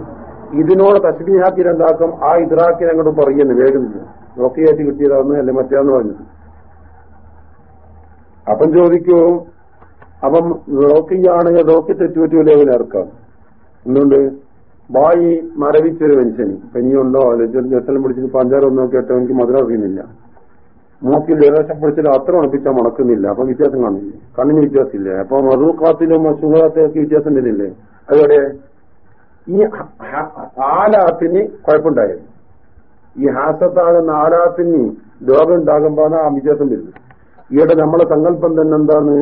ഇതിനോട് തസ്ബീഹാക്കി രണ്ടാക്കും ആ ഇദ്രാക്കിനെ അങ്ങോട്ട് പറയുന്നു വേഗം നോക്കിയായിട്ട് കിട്ടിയതാന്ന് അല്ലെ മറ്റേന്ന് പറഞ്ഞത്. അപ്പം ചോദിക്കൂ അപ്പം നോക്കിയാണെങ്കിൽ നോക്കി തെറ്റുപറ്റൂലേ ഇറക്കാം എന്തുകൊണ്ട് വായി മരവിച്ചൊരു മനുഷ്യന് പനിയുണ്ടോ ജലം പിടിച്ചിട്ട് പഞ്ചാര ഒന്നും കേട്ടോ എനിക്ക് മധുര അറിയുന്നില്ല മൂക്കിൽ ജലദോഷം പിടിച്ചിട്ട് അത്ര ഉണപ്പിച്ചാൽ മുടക്കുന്നില്ല. അപ്പൊ വ്യത്യാസം കാണുന്നില്ല കണ്ണിന് വ്യത്യാസമില്ല? അപ്പൊ മധുക്കാത്തിലും അസുഖത്തിലൊക്കെ വ്യത്യാസം വരുന്നില്ലേ? അതോടെ ഈ ആലാത്തിന് കുഴപ്പമുണ്ടായിരുന്നു. ഈ ഹാസത്താകുന്ന ആലാത്തിന് രോഗം ഉണ്ടാകുമ്പോഴാണ് ആ വ്യത്യാസം വരുന്നത്. ഈയിടെ നമ്മളെ സങ്കല്പം തന്നെ എന്താണ്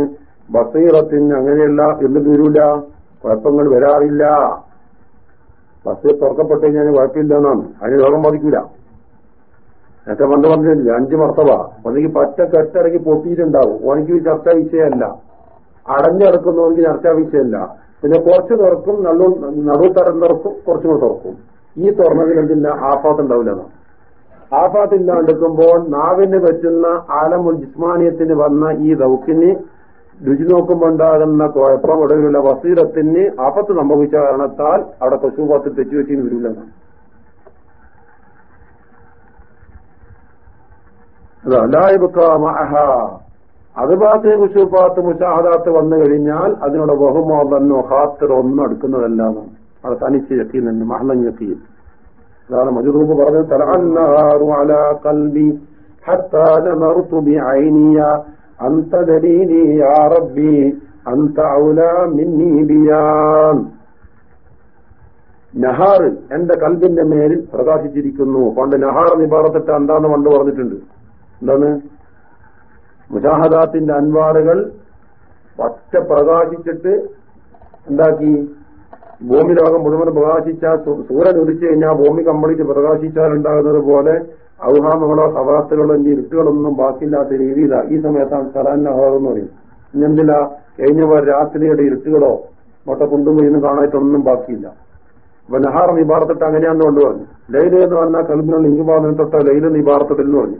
ബസീറത്തിന് അങ്ങനെയല്ല എന്ത് തീരൂല? കുഴപ്പങ്ങൾ വരാറില്ല. ബസ് തുറക്കപ്പെട്ട് കഴിഞ്ഞാൽ കുഴപ്പമില്ല എന്നാണ് അതിന് രോഗം ബാധിക്കൂല. നേരത്തെ പണ്ട് പറഞ്ഞില്ല അഞ്ച് മർത്തവ. ഒന്നെങ്കിൽ പറ്റ കെട്ടിറങ്ങി പൊട്ടിയിട്ടുണ്ടാവും. ഓനിക്ക് ചർച്ചാ വിഷയമല്ല. അടഞ്ഞിറക്കുന്നവനിക്ക് ചർച്ചാ വിഷയമല്ല. പിന്നെ കുറച്ച് തുറക്കും നല്ലു നടു തരം തുറക്കും കുറച്ചും കൂടെ തുറക്കും. ഈ തുറന്നതിൽ എന്തില്ല? ആഫാത്ത് ഉണ്ടാവില്ല ആഫാത്ത് ഇല്ലാണ്ടെടുക്കുമ്പോൾ നാവിന് പറ്റുന്ന ആലമുൽ ജിസ്മാനിയത്തിന് വന്ന ഈ ദൗക്കിന് രുചി നോക്കുമ്പോൾ ഉണ്ടാകുന്ന കുഴപ്പം ഒടുവിലുള്ള വസീറത്തിന് ആപത്ത് സംഭവിച്ച കാരണത്താൽ അവിടെ പശുപാത്തിൽ തെറ്റുവെച്ചിന് വരില്ലെന്നാണ് അത് ഭാഗത്ത് കുശുപാത്ത് മുഷാഹദാത്ത് വന്നു കഴിഞ്ഞാൽ അതിനോട് ബഹുമോ തന്നോ ഹാത്തർ ഒന്നും എടുക്കുന്നതല്ല അത് തനിച്ച് ഞെക്കിയുന്നുണ്ട് മഹളം ഞെക്കിയിൽ അതാണ് മജുദൂബ് പറഞ്ഞത് തലഅന്നാറു അലാ കൽബി حتى نظرت بعيني أنت دليلي يا ربي أنت أولى مني بيان നഹാർ എന്റെ കൽബിന്റെ മേലിൽ പ്രകാശിച്ചിരിക്കുന്നു പണ്ട് നഹാർ നിബാറത്തിട്ട് എന്താന്ന് പണ്ട് പറഞ്ഞിട്ടുണ്ട് എന്താണ് മുജാഹദാത്തിന്റെ അൻവാറുകൾ ഒറ്റ പ്രകാശിച്ചിട്ട് എന്താക്കി ഭൂമി ലോകം മുഴുവൻ പ്രകാശിച്ചാൽ സൂ- സൂര്യൻ ഉദിച്ചു കഴിഞ്ഞാൽ ഭൂമി കംപ്ലീറ്റ് പ്രകാശിച്ചാൽ ഉണ്ടാകുന്നത് പോലെ ഔഹാമങ്ങളോ സവാത്തുകളോ ഇനി ഇരുട്ടുകളൊന്നും ബാക്കിയില്ലാത്ത രീതിയിലാണ് ഈ സമയത്താണ് സലാന്നഹാറെന്ന് പറയും ഇന്നെന്തില്ല കഴിഞ്ഞ പോലെ രാത്രിയുടെ ഇരുട്ടുകളോ മൊട്ട കൊണ്ടുപോയിന്ന് കാണായിട്ടൊന്നും ബാക്കിയില്ല. അപ്പൊ നഹാർ നിബാർത്തിട്ട് അങ്ങനെയാന്ന് കൊണ്ട് പറഞ്ഞു. ലൈല എന്ന് പറഞ്ഞാൽ കൽബിനുള്ള ഇങ്കുബാദിനെ തൊട്ട ലൈല നിബാർത്തിട്ടെന്ന് പറഞ്ഞു.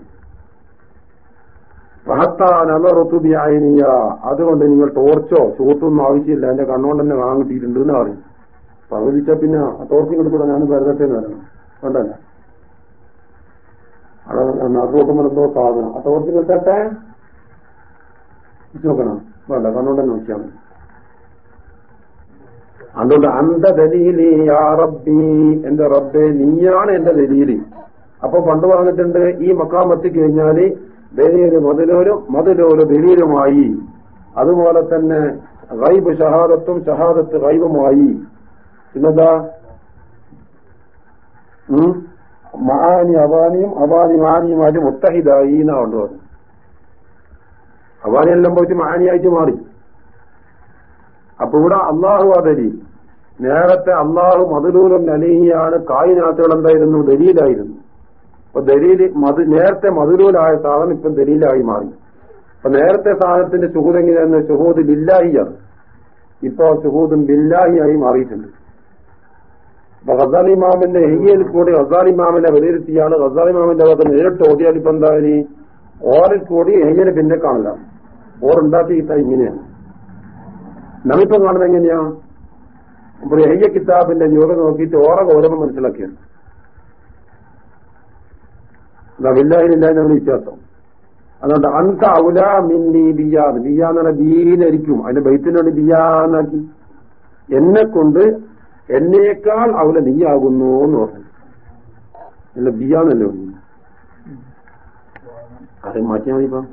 റുത്തുബിയായിനിയ അതുകൊണ്ട് നിങ്ങൾ ടോർച്ചോ ചൂട്ടൊന്നും ആവശ്യമില്ല. എന്റെ കണ്ണുകൊണ്ട് തന്നെ കാണാൻ കിട്ടിയിട്ടുണ്ട് എന്ന് പറഞ്ഞു. പകുതിച്ച പിന്നെ ആ ടോർച്ചും കൊടുക്കൂടെ ഞാൻ കരുതട്ടെ എന്ന് പറഞ്ഞു. വേണ്ടല്ല നറുകൂട്ടുമ്പോൾ എന്തോ സാധനം. ടോർച്ച് കിട്ടട്ടെ? നോക്കണം. വേണ്ട കണ്ണോടെ നോക്കിയാൽ മതി. അതുകൊണ്ട് അന്ത ദലീലി യാ റബ്ബി. എന്റെ റബ്ബെ നീയാണ് എന്റെ ദലീലി. അപ്പൊ പണ്ട് പറഞ്ഞിട്ടുണ്ട് ഈ മക്കാമെത്തിക്കഴിഞ്ഞാൽ ദലീൽ മതിലോലും മതിലോൽ ദലീലുമായി. അതുപോലെ തന്നെ റൈബ് ഷഹാദത്തും ഷഹാദത്ത് റൈബുമായി പിന്നെന്താ? മഹാനി അവാനിയും അവാനി മാനിയുമായിട്ട് മുത്തഹിദായി എന്നാ കൊണ്ടുവന്നു അവാനിയെല്ലാം പോയിട്ട് മഹാനിയായിട്ട് മാറി. അപ്പൊ ഇവിടെ അള്ളാഹു അതരി. നേരത്തെ അള്ളാഹു മധുലൂലം നലിഹിയാണ് കായിനാത്തുകൾ എന്തായിരുന്നു? ദലീലായിരുന്നു. അപ്പൊ ദലീൽ നേരത്തെ മധുരൂരായ സാധനം ഇപ്പം ദലീലായി മാറി. അപ്പൊ നേരത്തെ സാധനത്തിന്റെ സുഹൂദ് എങ്ങനെയായിരുന്നു സുഹൂദ് ബില്ലാഹിയാണ്. ഇപ്പൊ സുഹൂദും ബില്ലാഹിയായി മാറിയിട്ടുണ്ട്. ഖസാലി ഇമാമിന്റെ ഹിയയിൽ കൂടി ഖസാലി ഇമാമിനെ വിലയിരുത്തിയാണ്. ഖസാലി ഇമാമിന്റെ ഭാഗത്ത് നേരിട്ട് ഓടിയാൽ ഇപ്പൊ എന്താ ഇനി? ഓറിൽ കൂടി എങ്ങനെ പിന്നെ കാണില്ല. ഓറുണ്ടാക്കി ഇങ്ങനെയാണ്. നമ്മിപ്പം കാണുന്നത് എങ്ങനെയാ? ഇപ്പോൾ എയ്യ കിതാബിന്റെ യോഗ നോക്കിയിട്ട് ഓറ ഗൗരവം മനസ്സിലാക്കിയാണ്. വില്ലാഹിനില്ല എന്നുള്ള വ്യത്യാസം അതുകൊണ്ട് അന്ത ഔല മിന്നി ബിയാന്ന് ബിയാന്ന് പറഞ്ഞാൽ ബീനായിരിക്കും അതിന്റെ ബൈത്തിനോട് ബിയാന്നാക്കി എന്നെ കൊണ്ട് എന്നേക്കാൾ അവനെ നീയാകുന്നു എന്ന് പറഞ്ഞു. അല്ല ബിയാന്നല്ലേ പറഞ്ഞു. അത് മാറ്റിയാ മതി ഇപ്പം?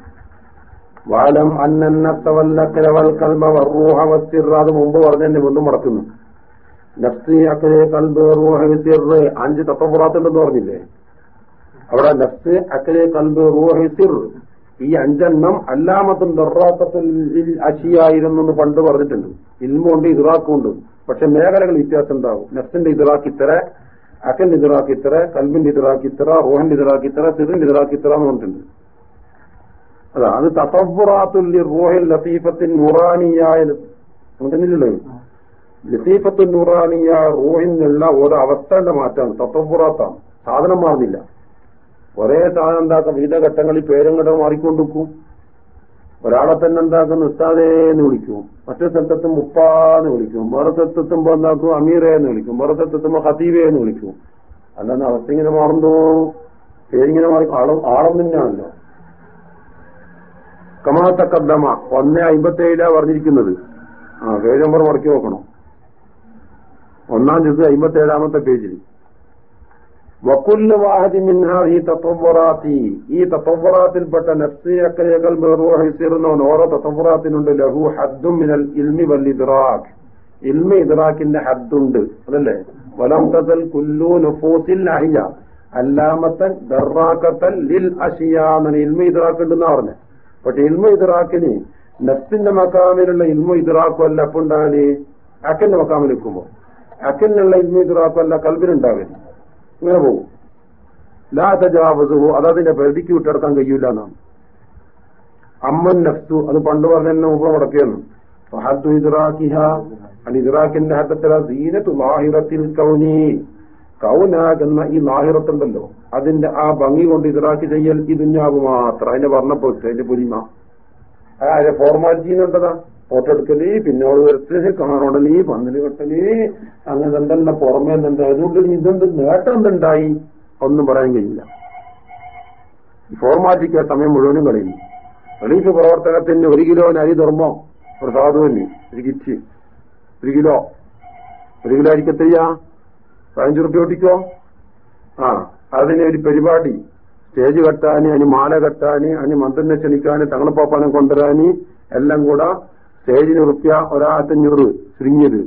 വാലം അന്നന്നത്തവല്ലക്കരവൽ കൽബ വർറൂഹ വസ്തിർ അത് മുമ്പ് പറഞ്ഞെന്നെ വീണ്ടും മുടക്കുന്നു. നഫ്സി അക്കലെ കൽബ് റൂഹ അഞ്ച് തത്വപുറാത്തുണ്ടെന്ന് പറഞ്ഞില്ലേ? അവിടെ നഫ്സ് അക്കലെ കൽബ് റൂഹ ഈ അഞ്ചെണ്ണം അല്ലാമത്തും ദർറാത്തത്തിൽ അശിയായിരുന്നു എന്ന് പണ്ട് പറഞ്ഞിട്ടുണ്ട്. ഇൽമുണ്ട് ഇതുറാക്കുണ്ട് പക്ഷെ മേഖലകൾ വ്യത്യാസം ഉണ്ടാവും. നെഫ്സിന്റെ ഇതിറാക്കി ഇത്ര അക്കന്റെ ഇതിറാക്കി ഇത്ര കൽബിന്റെ ഇതിറാക്കി ഇത്ര റോഹന്റെ ഇതിറാക്കി ഇത്ര സിറിന്റെ ഇതിറാക്കി ഇത്ര എന്ന് പറഞ്ഞിട്ടുണ്ട്. അതാ അത് തത്തവറാത്തുല്ലി റോഹിൽ ലത്തീഫത്തിൻ നുറാനിയായ നമുക്കെന്നില്ലല്ലോ ലത്തീഫത്തു നുറാനിയ റോഹിന്നുള്ള ഓരോ അവസ്ഥയുടെ മാറ്റാണ് തത്തവറാത്താണ് സാധനം മാറുന്നില്ല. ഒരേ സാധനം എന്താക്കാം? വിവിധ ഘട്ടങ്ങളിൽ പേരും ഘട്ടം മാറിക്കൊണ്ടിരിക്കും. ഒരാളെ തന്നെ എന്താക്കും ഉസ്താദേ എന്ന് വിളിക്കും. മറ്റേ സ്ഥലത്തെത്തും മുപ്പാന്ന് വിളിക്കും. വേറെ സ്ഥലത്തെത്തുമ്പോ എന്താക്കും? അമീറേ എന്ന് വിളിക്കും. വേറെ സ്ഥലത്തെത്തുമ്പോ ഹതീബേ എന്ന് വിളിക്കും. അല്ലാന്ന് അവസ്ഥ ഇങ്ങനെ മാറുന്നോ. പേരിങ്ങനെ മാറി. ആളും തന്നെയാണല്ലോ. ഒന്ന് ഒന്നേ അമ്പത്തേഴിലാ പറഞ്ഞിരിക്കുന്നത്. ആ പേജ് നമ്പർ മറക്കി നോക്കണം ഒന്നാം ദിവസം അമ്പത്തേഴാമത്തെ പേജിൽ വക്കുല്ല വാഹതി മിൻഹ ഈ തത്വറാത്തി ഈ തത്വറാത്തിൽപ്പെട്ട നഫ്സി അക്കരകൾ നിർവഹിച്ചിരുന്നവൻ ഓരോ തത്വറാത്തിനുണ്ട് ലഹു ഹദ്ദും മിനൽ ഇൽമി വൽ ഇദ്റാഖ് ഇൽമി ഇദ്റാഖിന്റെ ഹദ്ദുണ്ട്. അതല്ലേ? വലം തസൽ കുല്ലു നുഫൂസിൽ അഹിയ. അല്ലാമത്തൻ ദർറാക്കത്തൻ ലിൽ അഷിയാന്ന് ഇൽമി ഇദ്റാഖ് ഉണ്ടെന്നാ പറഞ്ഞത് പക്ഷെ ഇൽമു ഇദ്റാഖിന് നഫ്സിന്റെ മക്കാമിലുള്ള ഇൽമു ഇദ്റാഖും അല്ല. അപ്പൊ ഉണ്ടാകൽ അക്കന്റെ മക്കാമിൽ നിൽക്കുമ്പോ. അക്കലിനുള്ള ഇൽമു ഇദ്റാഖും അല്ല കൽബിനുണ്ടാകൽ ഇങ്ങനെ പോകും. ലാ തജാവസു അതതിന്റെ പരിധിക്ക് വിട്ടെടുക്കാൻ കഴിയൂല എന്നാണ് അമ്മൻ നഫ്സു അത് പണ്ട് പറഞ്ഞ മുമ്പ് മുടക്കിയെന്ന്. ഫഹദ്ദു ഇദ്റാഖിഹ അൻ ഇദ്റാഖിന്റെ ഹദ്ദത്തില ദീനത്തു ലാഹിറത്തിൽ കൗനി. കൗനാകുന്ന ഈ ലാഹിറത്തുണ്ടല്ലോ അതിന്റെ ആ ഭംഗി കൊണ്ട് ഇദ്റാഖ് ചെയ്യൽ ഈ ദുഞ്ഞാവ് മാത്രം. അതിന്റെ വർണപ്പൊട്ട് അതിന്റെ പൊലിമ അതിന്റെ ഫോർമാലിറ്റി എന്നുണ്ടതാ ഫോട്ടോ എടുക്കൽ പിന്നോട് വരച്ച് കാറോടൽ പന്തൽ കെട്ടൽ അങ്ങനെ എന്തെല്ലാം പുറമേ എന്തുണ്ട് അതുകൊണ്ട് ഇതെന്ത് നേട്ടം എന്തുണ്ടായി? ഒന്നും പറയാൻ കഴിയില്ല. ഫോർമാലിറ്റിക്ക് ആ സമയം മുഴുവനും കളയുന്നു റിലീഫ് പ്രവർത്തനത്തിന് ഒരു കിലോ അരി ധർമ്മം ഒരു സാധുവിന് ഒരു കിറ്റ് ഒരു കിലോ. ഒരു കിലോ അരിക്കത്തയ്യ പതിനഞ്ച് റുപ്യ ഓട്ടിക്കോ ആ അതിന് ഒരു പരിപാടി. സ്റ്റേജ് കെട്ടാന് അതിന് മാല കെട്ടാന് അതിന് മന്ത്രിനെ ക്ഷണിക്കാന് തങ്ങളപ്പാപ്പാനെ കൊണ്ടുവരാന് എല്ലാം കൂടെ സ്റ്റേജിന് റുപ്യ ഒരായിരത്തഞ്ഞൂറ് ചുരുങ്ങിയത്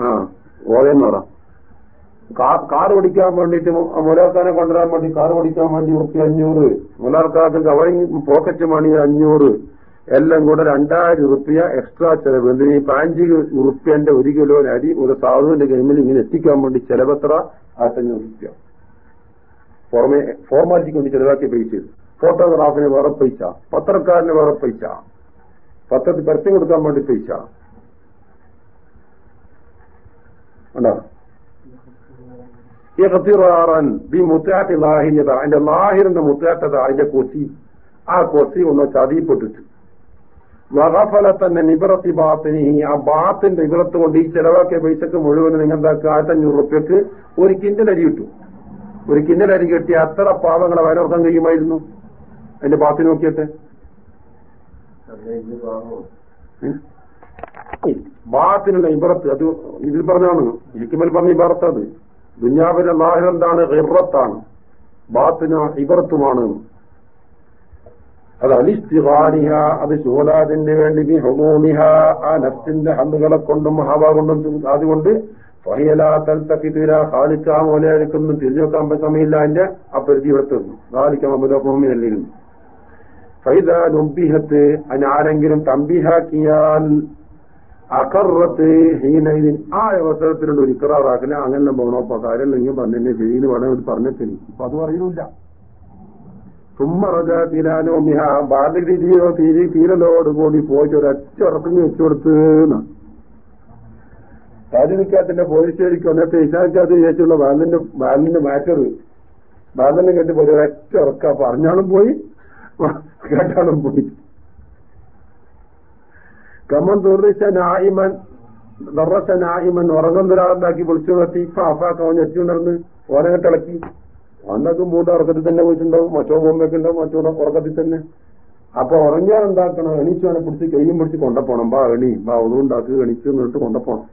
ആ ഓതെന്ന് പറ. കാർ ഓടിക്കാൻ വേണ്ടിയിട്ട് മുലാർക്കാനെ കൊണ്ടുവരാൻ വേണ്ടി കാർ ഓടിക്കാൻ വേണ്ടി റുപ്യ അഞ്ഞൂറ് മുലാർക്കാർക്ക് കവറിങ് പോക്കറ്റ് മണി അഞ്ഞൂറ് എല്ലാം കൂടെ രണ്ടായിരം റുപ്യ എക്സ്ട്രാ ചെലവ്. എന്തിന് ഈ പാഞ്ച് റുപ്യന്റെ ഒരു കിലോ അരി ഒരു സാധുവിന്റെ ഗെയിമിൽ ഇങ്ങനെ എത്തിക്കാൻ വേണ്ടി ചെലവെത്ര? ആയിരത്തഞ്ഞൂറ് റുപ്യ. ഫോർമാലിറ്റിക്ക് വേണ്ടി ചെലവാക്കിയ പൈസ. ഫോട്ടോഗ്രാഫിന് വേറെ പൈസ. പത്രക്കാരന് വേറെ പൈസ. പത്രത്തിൽ പരസ്യം കൊടുക്കാൻ വേണ്ടി ലാഹിയത അതിന്റെ ലാഹിറിന്റെ മുത്താറ്റത അതിന്റെ കൊസി. ആ കൊസി ഒന്ന് ചതിപ്പെട്ടിട്ട്. വറഫല തന്നെ നിബറത്തി ബാത്തിന് ആ ബാത്തിന്റെ ഇബറത്ത് കൊണ്ട് ഈ ചെലവാക്കിയ പൈസക്ക് മുഴുവൻ നിങ്ങൾ എന്താക്കുക ആയിരത്തഞ്ഞൂറ് റുപ്യക്ക് ഒരു കിൻഡൽ അരി കിട്ടും. ഒരു കിൻഡൽ അരി കിട്ടിയ അത്ര പാവങ്ങളെ വരവർക്കാൻ കഴിയുമായിരുന്നു? അതിന്റെ ബാത്തി നോക്കിയിട്ട്. ബാത്തിനുള്ള ഇബറത്ത് അത് ഇതിൽ പറഞ്ഞാണ് ഇരിക്കുമ്പോൾ പറഞ്ഞ ഇബറത്ത് അത്. ദുഞ്ഞാവിന്റെ നാഹിലെന്താണ് ഇബ്രത്താണ് ബാത്തിന് ഇബറത്തുമാണ്. അത് അലിസ്തിഹാനിഹ അത് ശൂലാദിന് വേണ്ടി ഹൊമോമിഹ ആ നഫ്സിന്റെ ഹന്നുകളെ കൊണ്ടും ഹവ കൊണ്ടും അതുകൊണ്ട് ഫഹിയലാത്തൽത്തക്കിതീര ഖാലിക്ക മൂലയൊന്നും തിരിഞ്ഞു നോക്കാൻ സമയമില്ല അതിന്റെ ആ പരിധി എടുത്തുന്നു ഖാലിക്ക മബുലോഹോമിനല്ലിരുന്നു ഫൈദ നുബിഹത്ത് അതിനാരെങ്കിലും തമ്പിഹാക്കിയാൽ അക്കറത്ത് ഹീനൈനിൻ ആ അവസരത്തിലുള്ള ഒരു ഇക്കറാറാക്കില്ല അങ്ങനെ അപ്പൊ കാര്യം നിങ്ങൾ പറഞ്ഞെന്നെ ശരിയെന്ന് പറഞ്ഞു പറഞ്ഞിട്ടില്ല. ഇപ്പൊ അത് പറയൂല തീരാനോ തീരാനോമിഹ ബാലരീതിയോ തീരി തീരലോട് കൂടി പോയിട്ട് ഒരൊറ്റ ഉറക്കം വെച്ചു കൊടുത്ത് താജുനിക്കാത്തിന്റെ പോലീസുകാരിക്ക് വന്നിട്ട് ഇഷാക്കാത്ത് ചേച്ചിയുള്ള ബാലിന്റെ ബാലിന്റെ മാറ്റർ ബാലിനെ കേട്ട് പോയി ഒരൊറ്റ ഉറക്ക. പറഞ്ഞാളും പോയി. കേട്ടാളും പോയി. കമ്മൻ തുറച്ച നായിമൻ ദറച്ച നായിമൻ ഉറങ്ങുന്ന ഒരാളുണ്ടാക്കി വിളിച്ചു നിർത്തി. ഇപ്പൊ അഫാക്കവൻ ഞെട്ടിയുണർന്ന് ഓരങ്ങട്ടിളക്കി അന്നൊക്കെ മൂന്ന് ഉറക്കത്തിൽ തന്നെ പോയിട്ടുണ്ടാവും. മറ്റോ ബോംബൊക്കെ ഉണ്ടാവും. മറ്റോ ഉറക്കത്തിൽ തന്നെ. അപ്പൊ ഉറങ്ങിയാൽ എന്താക്കണം? എണീച്ചവനെ പിടിച്ച് കയ്യും പിടിച്ച് കൊണ്ടപ്പോണം. ബാ എണി. ബാ ഒന്നുണ്ടാക്കി എണീച്ചു നിന്നിട്ട് കൊണ്ടപ്പോണം.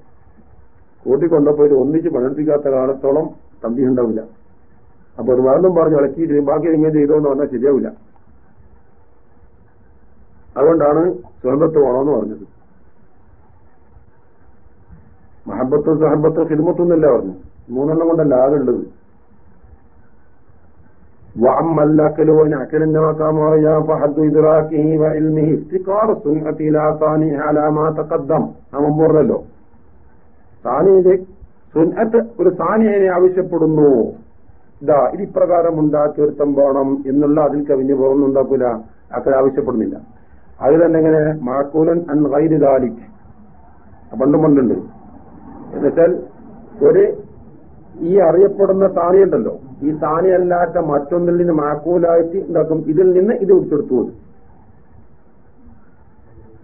കൂട്ടി കൊണ്ടുപോയിട്ട് ഒന്നിച്ച് പണിയെടുപ്പിക്കാത്ത കാലത്തോളം തമ്പി ഉണ്ടാവില്ല അപ്പൊ ഒരു മരണം പറഞ്ഞ് ഇളക്കിയിട്ട് ബാക്കി എങ്ങനെ ചെയ്തോന്ന് പറഞ്ഞാൽ ശരിയാവില്ല. അതുകൊണ്ടാണ് സുഹബത്ത് വേണമെന്ന് പറഞ്ഞത് മഹബത്തും സഹബത്തും ഹിദ്മത്തും എന്നല്ല പറഞ്ഞു മൂന്നെണ്ണം കൊണ്ടല്ല ആകെ ഉള്ളത് وأما الأكل ونأكل النوى ويا فحد إدراكه وعلمه افتقار السنة إلى ثانيه على ما تقدم നാം പറഞ്ഞല്ലോ സാനിയിലെ സുന്നത്ത് ഒരു സാനിയനെ ആവശ്യപ്പെടുന്നു ഇതാ ഇത് ഇപ്രകാരം ഉണ്ടാക്കിയ ഒരുത്തം വേണം എന്നുള്ള അതിൽ കവിഞ്ഞ് പോകുന്നു ഉണ്ടാക്കൂല അക്കൽ ആവശ്യപ്പെടുന്നില്ല അത് തന്നെ എങ്ങനെ? മാക്കൂലൻ അൻ ഗൈരി ദാലിക്. പണ്ടും പണ്ടുണ്ട്. എന്നുവെച്ചാൽ ഒരു ഈ അറിയപ്പെടുന്ന താനി ഉണ്ടല്ലോ. ഈ താനി അല്ലാത്ത മറ്റൊന്നിൽ നിന്ന് മാക്കൂലായിട്ട് ഉണ്ടാക്കും ഇതിൽ നിന്ന് ഇത് ഉൾപ്പെടുത്തു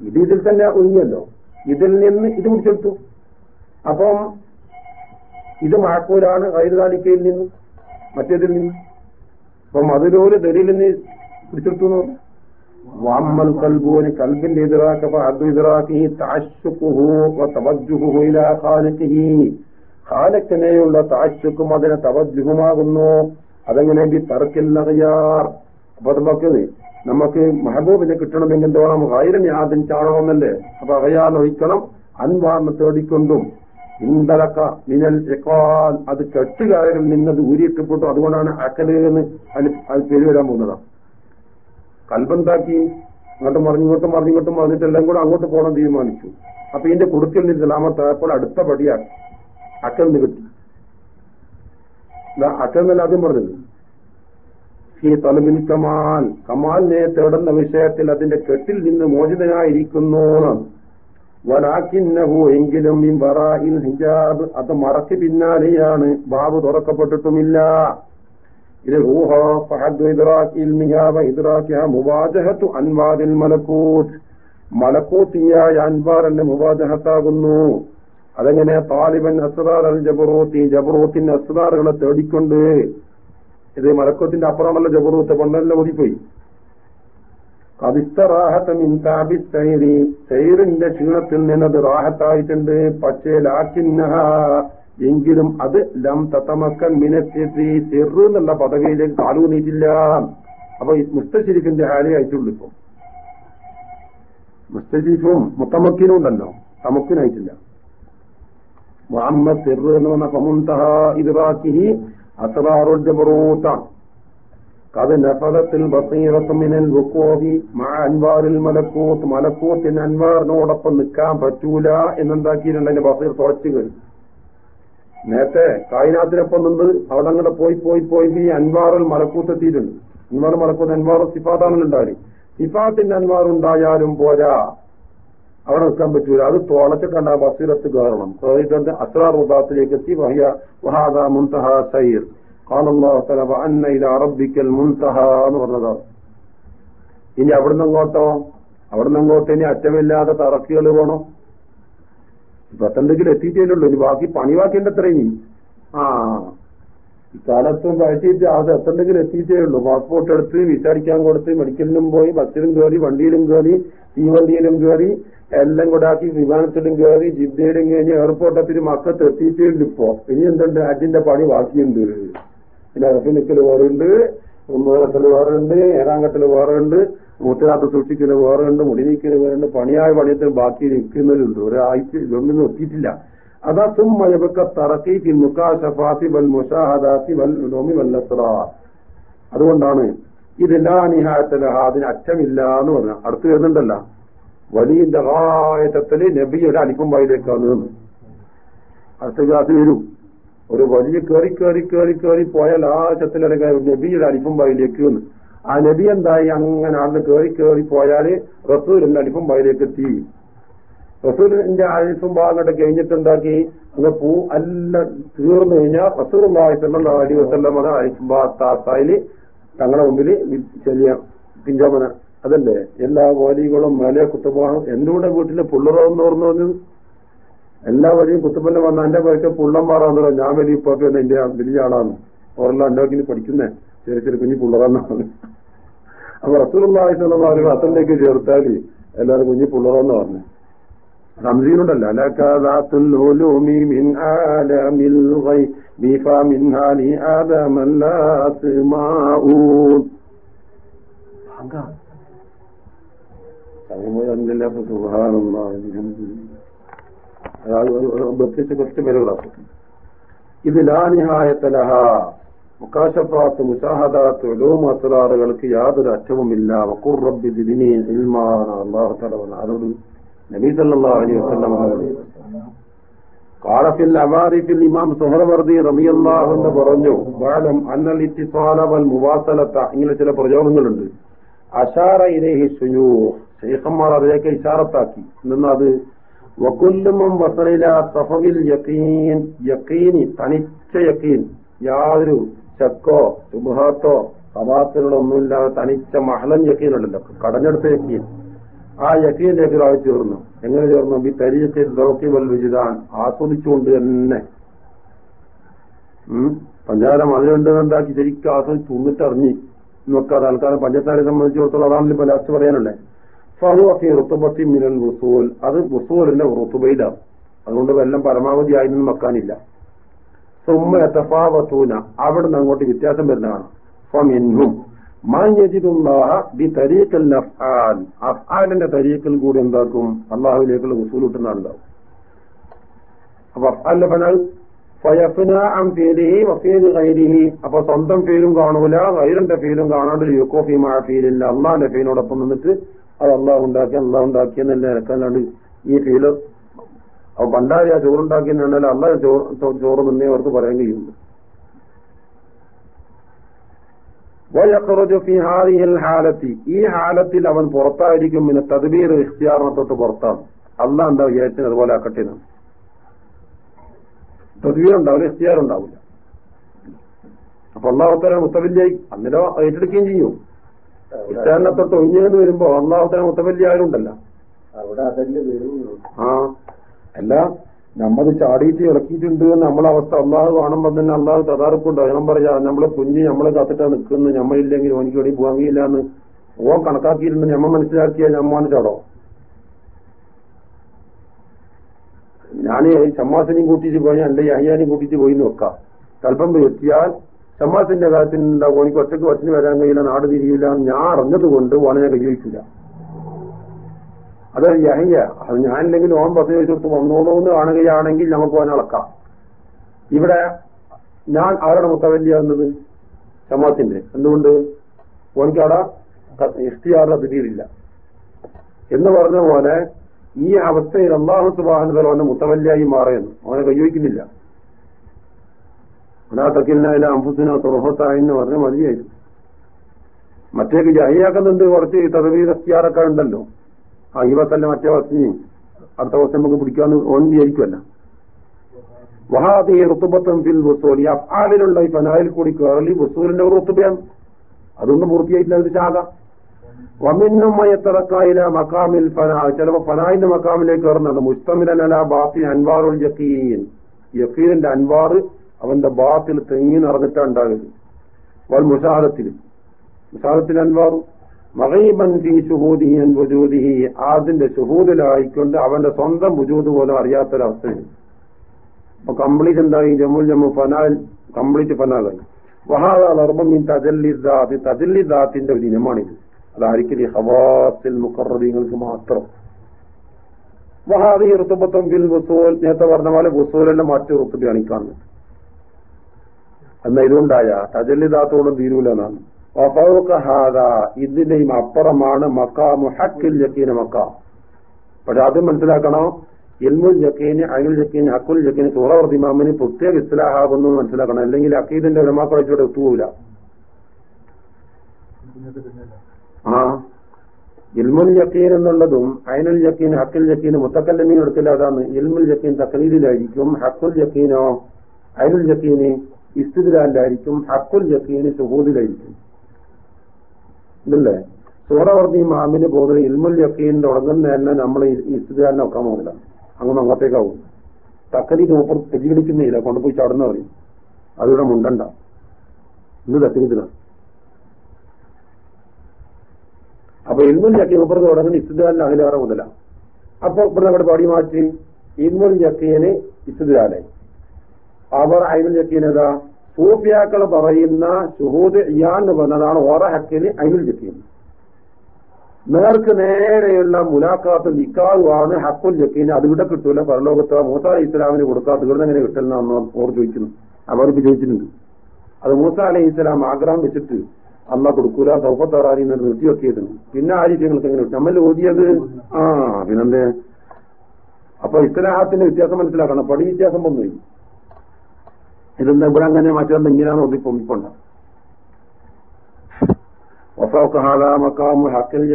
ഇത് ഇതിൽ തന്നെ ഒഴിഞ്ഞല്ലോ ഇതിൽ നിന്ന് ഇത് ഉൾപ്പെടുത്തു അപ്പം ഇത് മാക്കൂലാണ് കൈതാലിക്കയിൽ നിന്നും മറ്റേതിൽ നിന്നും. അപ്പം അതിലൊരു നിന്ന് പിടിച്ചെടുത്തു ഇലാ ഖാലിഖിഹി. ഖാലിഖിനെയുള്ള താശുക്കും അതിനെ തവജുഹുമാകുന്നു അതെങ്ങനെ ബി അപ്പൊ നമുക്ക് നമുക്ക് മഹബൂബിനെ കിട്ടണമെങ്കിൽ എന്തോണം ഹൈരനെ ആദ്യം ചാടണമെന്നല്ലേ? അപ്പൊ അറിയാൻ ഒഴിക്കണം അൻവാറിനെ തേടിക്കൊണ്ടും ഇന്തലക്ക മിനൽ എക്കാൽ അത് കെട്ടുകാരിൽ നിന്നത് ഊരിയിട്ടപ്പെട്ടു. അതുകൊണ്ടാണ് അക്കൽ എന്ന് അതിന് അത് പേര് വരാൻ പോകുന്നതാണ് കൽബന്താക്കി അങ്ങോട്ടും മറിഞ്ഞു ഇങ്ങോട്ടും മറിഞ്ഞു മറിഞ്ഞിട്ട് എല്ലാം കൂടെ അങ്ങോട്ട് പോകണം തീരുമാനിച്ചു. അപ്പൊ ഇതിന്റെ കുടുക്കൽ നിന്ന് സലാമത്തായപ്പോൾ അടുത്ത പടിയാണ്. അക്കൽ നിന്ന് കിട്ടി. അക്കൽ എന്നല്ല ആദ്യം പറഞ്ഞത്. ഈ തലമിൻ കമാൽ. കമാലിനെ തേടുന്ന വിഷയത്തിൽ അതിന്റെ കെട്ടിൽ നിന്ന് മോചിതനായിരിക്കുന്നു വലാക്കിന്നഹു എങ്കിലും ഹിജാബ്. അത് മറക്ക് പിന്നാലെയാണ്. ബാബ് തുറക്കപ്പെട്ടിട്ടുമില്ല. ഇദ്റാഖിഹ മുവാജഹത്തു അൻവാദിൽ മലക്കൂത്ത് മലക്കൂത്തിയായ അൻവാറിന്റെ മുവാജഹത്താകുന്നു. അതെങ്ങനെ? താലിബൻ അസ്റാർ അൽ ജബറൂത്തി ജബറൂത്തിന്റെ അസ്റാറുകളെ തേടിക്കൊണ്ട്. ഇത് മലക്കത്തിന്റെ അപ്പുറമല്ല ജബറൂത്ത് പണ്ടല്ല ഓതിപ്പോയി. സൈറിന്റെ ക്ഷീണത്തിൽ നിന്നത് റാഹത്തായിട്ടുണ്ട്. പക്ഷേ ലാക്കിന്നഹ എങ്കിലും അത് ലം തത്തമക്കൻ മിനത്തി ചെറു എന്നുള്ള പദവിയിലേക്ക് കാലൂന്നിയിട്ടില്ല അപ്പൊ മുസ്തശിരിക്കിന്റെ ഹാലേ ആയിട്ടുള്ളൂ ഇപ്പം. മുസ്തശീഫും മുത്തമക്കിനും ഉണ്ടല്ലോ. തമക്കിനായിട്ടില്ല. മുഹമ്മദ് ചെറു എന്ന് പറഞ്ഞ പമുന്തഹ ഇദ്റാക്കിഹി അസറാറുൽ ജബറൂത്താണ് കഥ നഫലത്തിൽ ബസീറത്തുമിനൽ വുക്കോഹി മാ അൻവാറിൽ മലക്കൂത്ത്. മലക്കൂത്തിന് അൻവാറിനോടൊപ്പം നിൽക്കാൻ പറ്റൂല എന്നെന്താക്കിയിട്ടുണ്ടെങ്കിൽ ബസീർ തുറച്ചു കയറി. നേരത്തെ കായിനാത്തിനൊപ്പം നിന്ന് അവിടെ അങ്ങനെ പോയി പോയി പോയി ഈ അൻവാറിൽ മലക്കൂത്തെത്തിയിട്ടുണ്ട് അൻവാർ മലക്കൂത്ത് അൻവാർ സിഫാത്താണല്ലോ ഉണ്ടാവൽ സിഫാത്തിന്റെ അൻവാർ ഉണ്ടായാലും പോരാ. അവിടെ നിൽക്കാൻ പറ്റൂല. അത് തോളച്ചിട്ടുണ്ട് ആ ബസീറത്ത് കയറണം. കയറിയിട്ടുണ്ട് അസ്രാർ ഉദാത്തിലേക്ക് എത്തി. വഹിയ വഹാദ മുൻതഹ സൈർ അറബിക്കൽ മുൻതഹ എന്ന് പറഞ്ഞതാ. ഇനി അവിടുന്ന് ഇങ്ങോട്ടോ അവിടുന്ന് ഇങ്ങോട്ട് ഇനി അറ്റമില്ലാതെ തറക്കുകൾ പോണം പത്തെന്തെങ്കിലും എത്തിയിട്ടേലുള്ളൂ ഇനി ബാക്കി പണി ബാക്കിന്റെ അത്രയും. ആ. ഇക്കാലത്തും കഴിച്ചിട്ട് അത് എത്തണ്ടെങ്കിലും എത്തിയിട്ടേ ഉള്ളൂ പാസ്പോർട്ട് എടുത്ത് വിസാരിക്കാൻ കൊടുത്ത് മെഡിക്കലിനും പോയി ബസ്സിലും കയറി വണ്ടിയിലും കയറി തീവണ്ടിയിലും കയറി എല്ലാം കൂടെ ആക്കി വിമാനത്തിലും കയറി ജിദ്ദയിലും കഴിഞ്ഞ് എയർപോർട്ടത്തിൽ മക്കത്ത് എത്തിയിട്ടേ ഉള്ളൂ ഇപ്പോ. ഇനി എന്തുണ്ട്? അജിന്റെ പണി ബാക്കിയുണ്ട്. പിന്നെ അറഫിനിക്കൽ വേറുണ്ട് ഉമ്മകത്തിൽ വേറുണ്ട് ഏഴാങ്കത്തിൽ വേറുണ്ട് മൂത്തരാത്ത് മുടി നീക്കുന്നത് വേറെ രണ്ട് പണിയായ പണിയത്തിൽ ബാക്കി നിൽക്കുന്നതിലുണ്ട് ഒരാഴ്ച ഇതൊന്നും എത്തിയിട്ടില്ല അതാ സുമ്മയബക്ക തറക്കി ഫിൽ മുക്കാശഫാത്തി വൽ മുഷാഹദാത്തി വൽ നോമി വല്ലത്ര അതുകൊണ്ടാണ് ഇതെല്ലാ നിഹായത്തലഹ അതിന് അറ്റമില്ല എന്ന് പറഞ്ഞു അടുത്ത് വരുന്നുണ്ടല്ല. വലിയ ഹായത്തൽ നബിയുടെ വായിലേക്കാണ് അടുത്ത ക്ലാസ് വരും. ഒരു വലിയ കയറി കയറി കയറി കയറി പോയാൽ ആ ചത്തിലടക്കാൻ നബിയുടെ വായിലേക്ക് വന്ന്. ആ നബി എന്തായി? അങ്ങനെ അന്ന് കയറി കയറി പോയാൽ റസൂലിന്റെ അടുപ്പം വയലേക്ക് എത്തി. റസൂലിന്റെ അലിപ്പം ഭാഗം കഴിഞ്ഞിട്ട് എന്താക്കി? അങ്ങ് പൂ അല്ല തീർന്നു കഴിഞ്ഞാൽ റസൂൽ അലി വസ്ലം അലിഫുംബാത്താസായിൽ തങ്ങളെ മുമ്പിൽ ചെറിയ പിഞ്ചോമന. അതല്ലേ? എല്ലാ വാലികളും മലയെ കുത്തുപോകണം എന്നൂടെ വീട്ടിലെ പുള്ളറോന്ന് പറഞ്ഞു പറഞ്ഞു എല്ലാ വഴിയും കുത്തുമ്പന്നെ വന്ന എന്റെ പേർക്ക് പുള്ളം മാറാന്ന് പറഞ്ഞു. ഞാൻ വലിയ ഇപ്പൊക്കെ എന്റെ വലിയ ആളാണ്. എന്റെ പഠിക്കുന്നേ. ചെറിയ ചെറിയ കുഞ്ഞു പുള്ളറന്നാണ്. അപ്പൊ റസൂലുള്ളാഹിന്റെ ഒരു അത്തലേക്ക് ചേർത്താൽ എല്ലാവരും കുഞ്ഞി പുള്ളറന്ന് പറഞ്ഞു. റംസീനുണ്ടല്ലോ വ്യത്യസ്ത കുറച്ച് ഇത് ലാനിഹായത്തലഹ മുക്കാശപ്പാത്ത് മുഷാഹദാത്ത് ഉലൂം അസലാറുകൾക്ക് യാതൊരു അറ്റവുമില്ല. വക്കൂർ റബ്ബി ദിദിനി ഇൽമാണ് അള്ളാഹു തലവൻ ആരോട്? നബി സല്ലല്ലാഹു അലൈഹി വസല്ലം കാലഫിൽ അവാരിഫിൽ ഇമാം സുഹറവർദി റബിയല്ലാഹു എന്ന് പറഞ്ഞു ബാലം അന്നൽ ഇത്തിസാല വൽ മുവാസലത്ത ഇങ്ങനെ ചില പ്രയോഗങ്ങളുണ്ട്. അഷാറ ഇലേഹി സുയൂ ശൈഖന്മാർ അതിലേക്ക് ഇഷാറത്താക്കി എന്നാൽ വക്കുല്ലുമം വസലില സഫവിൽ യക്കീൻ യക്കീനി തനിച്ച യക്കീൻ യാതൊരു ചക്കോ സുബാത്തോ സഭാത്തിലുള്ള ഒന്നുമില്ലാതെ തനിച്ച മഹലൻ യക്കീനുണ്ടല്ലോ. കടഞ്ഞെടുത്ത യക്കീൻ. ആ യക്കീനിലേക്ക് ഒരാൾ ചേർന്നു. എങ്ങനെ ചേർന്നു? ഈ തരിയൊക്കെ ദൗക്കി വൽ ആസ്വദിച്ചുകൊണ്ട് തന്നെ. പഞ്ചാരം അതിനുണ്ട് എന്താക്കി ശരിക്കും ആസ്വദിച്ച് എന്നൊക്കെ നോക്കാതെ ആൾക്കാരെ പഞ്ചസാരയെ സംബന്ധിച്ചിടത്തോളം അതാണല്ലോ ഇപ്പൊ ലാസ്റ്റ് പറയാനുള്ളത് ഫഹുവഫി റുത്തുബത്തി മിനൽ വുസൂൽ. അത് വുസൂലിന്റെ റുത്തുബയിലാണ്. അതുകൊണ്ട് വെല്ലം പരമാവധി ആയിരുന്നു വെക്കാനില്ല. സുമ്മ എത്തഫാവത്തൂന അവിടെ അങ്ങോട്ട് വ്യത്യാസം വരുന്നതാണ്. ഫമിൻഹും തരീക്കിൽ കൂടി എന്താക്കും? അള്ളാഹുവിലേക്കുള്ള വസൂൽ കിട്ടുന്നുണ്ടാവും അപ്പൊ സ്വന്തം പേരും കാണൂല വൈരന്റെ പേരും കാണാണ്ട് യുക്കോ ഫീമാ ഫീലില്ല. അള്ളാഹിന്റെ ഫീലിനോടൊപ്പം നിന്നിട്ട് അത് അള്ളാഹ് ഉണ്ടാക്കി അള്ളാഹ് ഇറക്കാനാണ്ട് ഈ ഫീൽ അപ്പൊ പണ്ടാരി ആ ചോറുണ്ടാക്കിയെന്നുണ്ടെങ്കിൽ പറഞ്ഞാൽ ചോറ് ചോറ് നിന്നേ അവർക്ക് പറയാൻ കഴിയുന്നു ഈ ഹാലത്തിൽ അവൻ പുറത്തായിരിക്കും പിന്നെ തദ്ബീർ ഇഖ്തിയാറിനെ തൊട്ട് പുറത്താണ്. അല്ല എന്താ വിചാരിച്ചത്? അതുപോലെ ആക്കട്ടെ തദ്ബീർ ഉണ്ടാവില്ല ഇഷ്ടിയാർ ഉണ്ടാവില്ല. അപ്പൊ അള്ളാഹുത്തല മുത്തവല്യായി അന്നേരം ഏറ്റെടുക്കുകയും ചെയ്യും. ഇഖ്തിയാറിനെ തൊട്ട് ഒഴിഞ്ഞെന്ന് വരുമ്പോ അള്ളാഹുത്തല മുത്തവല്യ വരുള്ളൂ. ആ. അല്ല നമ്മത് ചാടിയിട്ട് ഇറക്കിയിട്ടുണ്ട് എന്ന് നമ്മളെ അവസ്ഥ അള്ളാഹു കാണുമ്പോൾ തന്നെ അള്ളാഹു തതാറിപ്പുണ്ടോ ഞാൻ പറയാ നമ്മളെ കുഞ്ഞ് നമ്മളെ കാത്തിട്ടാ നിൽക്കുന്നു. നമ്മളില്ലെങ്കിൽ ഓനിക്ക് വേണ്ടി പോകാൻ കഴിയില്ല എന്ന്. ഓ കണക്കാക്കിയിട്ടുണ്ട്. നമ്മ മനസ്സിലാക്കിയ നമ്മാണ് ചാടോ. ഞാൻ ചമ്മാസിനെയും കൂട്ടിയിട്ട് പോയി എന്റെ അയ്യാനെയും കൂട്ടിയിട്ട് പോയി നോക്കാം കൽപ്പം എത്തിയാൽ ചമ്മാസിന്റെ കാര്യത്തിൽ ഉണ്ടാവും എനിക്ക് ഒറ്റയ്ക്ക് വച്ചിന് വരാൻ കഴിയില്ല നാട് തിരിയില്ല ഞാൻ അറിഞ്ഞത് കൊണ്ട് വളരെ കൈവയ്ക്കില്ല അത് യഹയ്യ അത് ഞാനില്ലെങ്കിൽ ഓൻ കൊടുത്ത് വന്നോളൂ എന്ന് കാണുകയാണെങ്കിൽ നമുക്ക് ഓൻ അളക്കാം. ഇവിടെ ഞാൻ ആരുടെ മുത്തവല്യാകുന്നത് ജമാത്തിന്റെ എന്തുകൊണ്ട്? ഓൻക്കവിടെ ഇഷ്ടിയാറിന് അതിരിയില്ല എന്ന് പറഞ്ഞ പോലെ ഈ അവസ്ഥയിൽ അള്ളാഹു സുബാഹന അവന്റെ മുത്തവല്യായി മാറിയെന്നു. അവനെ കൈവയ്ക്കുന്നില്ല ഒരാത്തക്കില്ല അംഫുസിനോ തുറഹത്തായെന്ന് പറഞ്ഞ മതിയായിരുന്നു. മറ്റേക്ക് ജഹിയാക്കുന്നുണ്ട് കുറച്ച് തദവീതസ്യാറൊക്കെ ഉണ്ടല്ലോ. ആ ഈ മറ്റേ വസ്തു അടുത്ത വസ്തു നമുക്ക് പിടിക്കാന്ന് ഓൻ വിചാരിക്കുമല്ല വഹാദി ഋത്തുബത്വം ഫിൽ വസൂൽ ഈ അഫാലിലുള്ള ഈ ഫനായിൽ കൂടി കയറലി വസൂലിന്റെ ഒരു ഋത്തുബയാണ് അതൊന്നും പൂർത്തിയായിട്ടില്ല അതിന്റെ ശാഖ. വമിന്നും മയത്തിറക്കായില മക്കാമിൽ ഫനാ. ചിലപ്പോ ഫനായിന്റെ മക്കാമിലേക്ക് കയറുന്നുണ്ട്. മുസ്തമിലല ബാത്തി അൻവാറുൽ യക്കീൻ യക്കീലിന്റെ അൻവാർ അവന്റെ ബാത്തിൽ തെങ്ങി നിറഞ്ഞിട്ടാണ് ഉണ്ടാകുന്നത് വൽ മുഷാദത്തിൽ മുഷാദത്തിൽ അൻവാർ മകൈബൻ ഫി ഷുഹൂദിഹി അൻ വജൂദിഹി. അതിന്റെ ഷുഹൂദിലായിക്കൊണ്ട് അവന്റെ സ്വന്തം വുജൂദ് പോലും അറിയാത്തൊരവസ്ഥയാണ്. അപ്പൊ കംപ്ലീറ്റ് എന്തായി? ജമ്മു ജമ്മു ഫനാൽ കംപ്ലീറ്റ് ഫനാലായി. വഹാദ നർമ്മീൻ തജല്ലിദാത്ത് തജല്ലിദാത്തിന്റെ ഒരു ഇനമാണിത് അതായിരിക്കും ഈ ഹവാസിൽ മുഖർറബീങ്ങൾക്ക് മാത്രം. വഹാദി ഋതുബത്വം ബിൽ വസൂൽ. നേരത്തെ പറഞ്ഞ പോലെ വസൂലിന്റെ മറ്റു ഋതുബയാണ് ഈ കാണുന്നത്. എന്നാ ഇതുണ്ടായ തജല്ലിദാത്തോടും വഫൗഖഹാദ ഇതിന്റെയും അപ്പുറമാണ് മക്കാമു ഹക്കിൽ ജക്കീന മക്കാം. പക്ഷെ അത് മനസ്സിലാക്കണം ഇൽമുൽ ജക്കീന് അയിൽ ജക്കീന് ഹക്കുൽ ജക്കീന് സൂറവർദ്ധി മാമിന് പ്രത്യേക ഇസ്ലാഹാകുന്നു മനസ്സിലാക്കണം. അല്ലെങ്കിൽ അക്കീദിന്റെ ഉലമാക്കളോട് എത്തൂല. ആ. ഇൽമുൽ യക്കീൻ എന്നുള്ളതും അയിനുൽ ജക്കീൻ ഹക്കുൽ ജക്കീൻ മുത്തക്കല്ലമീൻ എടുക്കില്ല അതാണ്. ഇൽമുൽ ജക്കീൻ തക്കലീദിലായിരിക്കും ഹക്കുൽ ജക്കീനോ അയിനുൽ ജക്കീന് ഇസ്തിദിലാലായിരിക്കും ഹക്കുൽ ജക്കീന് സുഹൂദിലായിരിക്കും. ഇതല്ലേ? സൂറവർദ്ധി മാമിന് പോകുന്നത് ഇൽമുൽ യക്കീൻ തുടങ്ങുന്ന തന്നെ നമ്മൾ ഇസ്തുകാരനെ നോക്കാൻ പോകില്ല അങ്ങനെ അങ്ങോട്ടേക്കാവും തക്കലി നോപ്പർ പരിഗണിക്കുന്നില്ല കൊണ്ടുപോയി ചടന്ന് പറയും അതിവിടെ മുണ്ടണ്ട. ഇന്ന് തക്കലിതിന അപ്പൊ ഇൽമുൽ യക്കീൻ മൂപ്പർ തുടങ്ങുന്ന ഇസ്തിദാലിന് അഖിലേറെ മുതല അപ്പൊ ഇവിടെ നമ്മുടെ പാടി മാറ്റി. ഇൽമുൽ യക്കീന് ഇസ്തിദാലായി അവർ അയിനുൽ യക്കീൻ ഏതാ? സൂഫിയാക്കൾ പറയുന്ന ഷുഹൂദ് ഇയാൻ എന്ന് പറഞ്ഞതാണ് ഓറ ഹക്കിന് അയിനുൽ ജക്കീം നേർക്ക് നേരെയുള്ള മുലാഖാത്ത് നിക്കാവുമാണ് ഹക്കുൽ ജക്കീന് അത് ഇവിടെ കിട്ടൂല. പരലോകത്ത് മൂസ ഇസ്ലാമിന് കൊടുക്കാത്ത ഇവിടെ എങ്ങനെ കിട്ടലെന്നാണ് ഓർ ചോദിക്കുന്നു. അവർക്ക് ചോദിച്ചിട്ടുണ്ട് അത് മൂസ അലി ഇസ്ലാം ആഗ്രഹം വെച്ചിട്ട് അല്ല കൊടുക്കൂല സൗഫത്തറാരി നിർത്തി വെക്കിയതിന് പിന്നെ ആ രീതികൾക്ക് എങ്ങനെ നമ്മൾ ഓതിയത്? ആ പിന്നെന്തേ? അപ്പൊ ഇസ്ലാഹത്തിന്റെ വ്യത്യാസം മനസ്സിലാക്കണം. പടി വ്യത്യാസം വന്നു ഇതെന്താ ഇവിടെ അങ്ങനെ മറ്റൊന്ന് ഇങ്ങനെയാണ് ഒതിപ്പൊന്നിപ്പുണ്ടാവും വഫൗക ഹാദാ മക്കാമു ഹക്കുൽ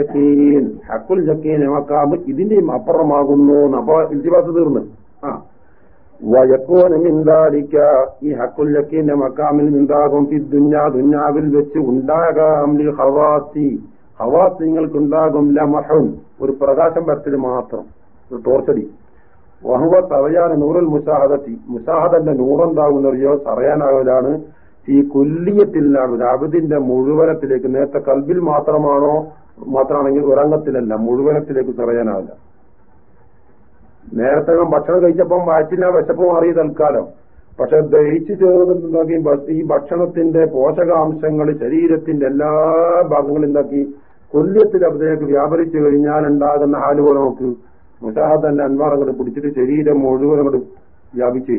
ഇതിന്റെയും അപ്പുറമാകുന്നു അപ്പൊ ഇൽത്തിബാസ് തീർന്ന്. ആ. വയക്കോന മിന്താലിക്ക ഈ ഹക്കുൽ ജക്കീന്റെ മക്കാമിൽ നിന്നാകും ഈ ദുഞ്ഞാ ദുഞ്ഞാവിൽ വെച്ച് ഉണ്ടാകാം ഹവാസി. ഹവാസിങ്ങൾക്ക് ഉണ്ടാകും ലമഹൻ. ഒരു പ്രകാശം വരത്തിൽ മാത്രം. ഒരു ടോർച്ചടി വഹുവ തറയാൻ നൂറുൽ മുസാഹദത്തി. മുസാഹദന്റെ നൂറെന്താകുന്നറിയോ? സറയാനാകലാണ് ഈ കുല്ലിയത്തിൽ അബദിന്റെ മുഴുവനത്തിലേക്ക് നേരത്തെ കൽബിൽ മാത്രമാണോ? മാത്രമാണെങ്കിൽ ഒരംഗത്തിലല്ല. മുഴുവനത്തിലേക്ക് തറയാനാവില്ല നേരത്തെ ഭക്ഷണം കഴിച്ചപ്പം വയറ്റിന വിശപ്പ് മാറിയ തൽക്കാലം. പക്ഷെ ദഹിച്ചു ചേർന്നുണ്ടാക്കി ഈ ഭക്ഷണത്തിന്റെ പോഷകാംശങ്ങൾ ശരീരത്തിന്റെ എല്ലാ ഭാഗങ്ങളും ഉണ്ടാക്കി കൊല്യത്തിൽ അതിലേക്ക് വ്യാപരിച്ചു കഴിഞ്ഞാൽ ഉണ്ടാകുന്ന ഹാലുകൾ പോലെ നോക്ക് മുഷാഹദന്റെ അൻവാർ അങ്ങോട്ട് പിടിച്ചിട്ട് ശരീരം മുഴുവൻ അങ്ങോട്ട് വ്യാപിച്ചു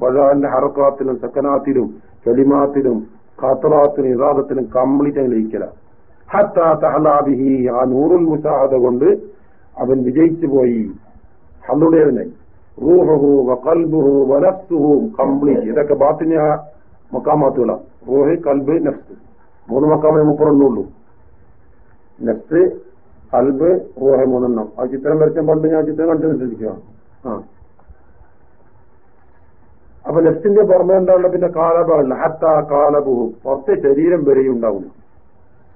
വഴാന്റെ ഹറക്കാത്തിലും സക്കനാത്തിലും കലിമാത്തിലും ഖത്തറാത്തിനും ഇറാദത്തിലും കംപ്ലീറ്റ് അങ്ങനെ ഇരിക്കല ഹത്താ തഹലാബിഹി ആ നൂറുൽ മുസാഹദ കൊണ്ട് അവൻ വിജയിച്ചു പോയി. ഹന്നുടേവനായി റൂഹു വകൽബുഹു വനസ്സുഹു കംപ്ലീറ്റ്. ഇതൊക്കെ ബാത്തിന മക്കാമാത്തുകളാണ് റൂഹ് കൽബ് നഫ്സ്. മൂന്ന് മക്കാമേ മുപ്പറൊന്നുള്ളൂ. നഫ്സ് കൽബ് റൂഹ മൂന്നെണ്ണം ആ ചിത്രം വരച്ച പണ്ട് ഞാൻ ചിത്രം കണ്ടുകൊണ്ടിരിക്കുക ആ. അപ്പൊ ലെഫ്റ്റിന്റെ പുറമെ എന്താണുള്ള പിന്നെ കാലബല്ല ഹത്ത കാലബുഹു. പുറത്തെ ശരീരം വരെയും ഉണ്ടാവില്ല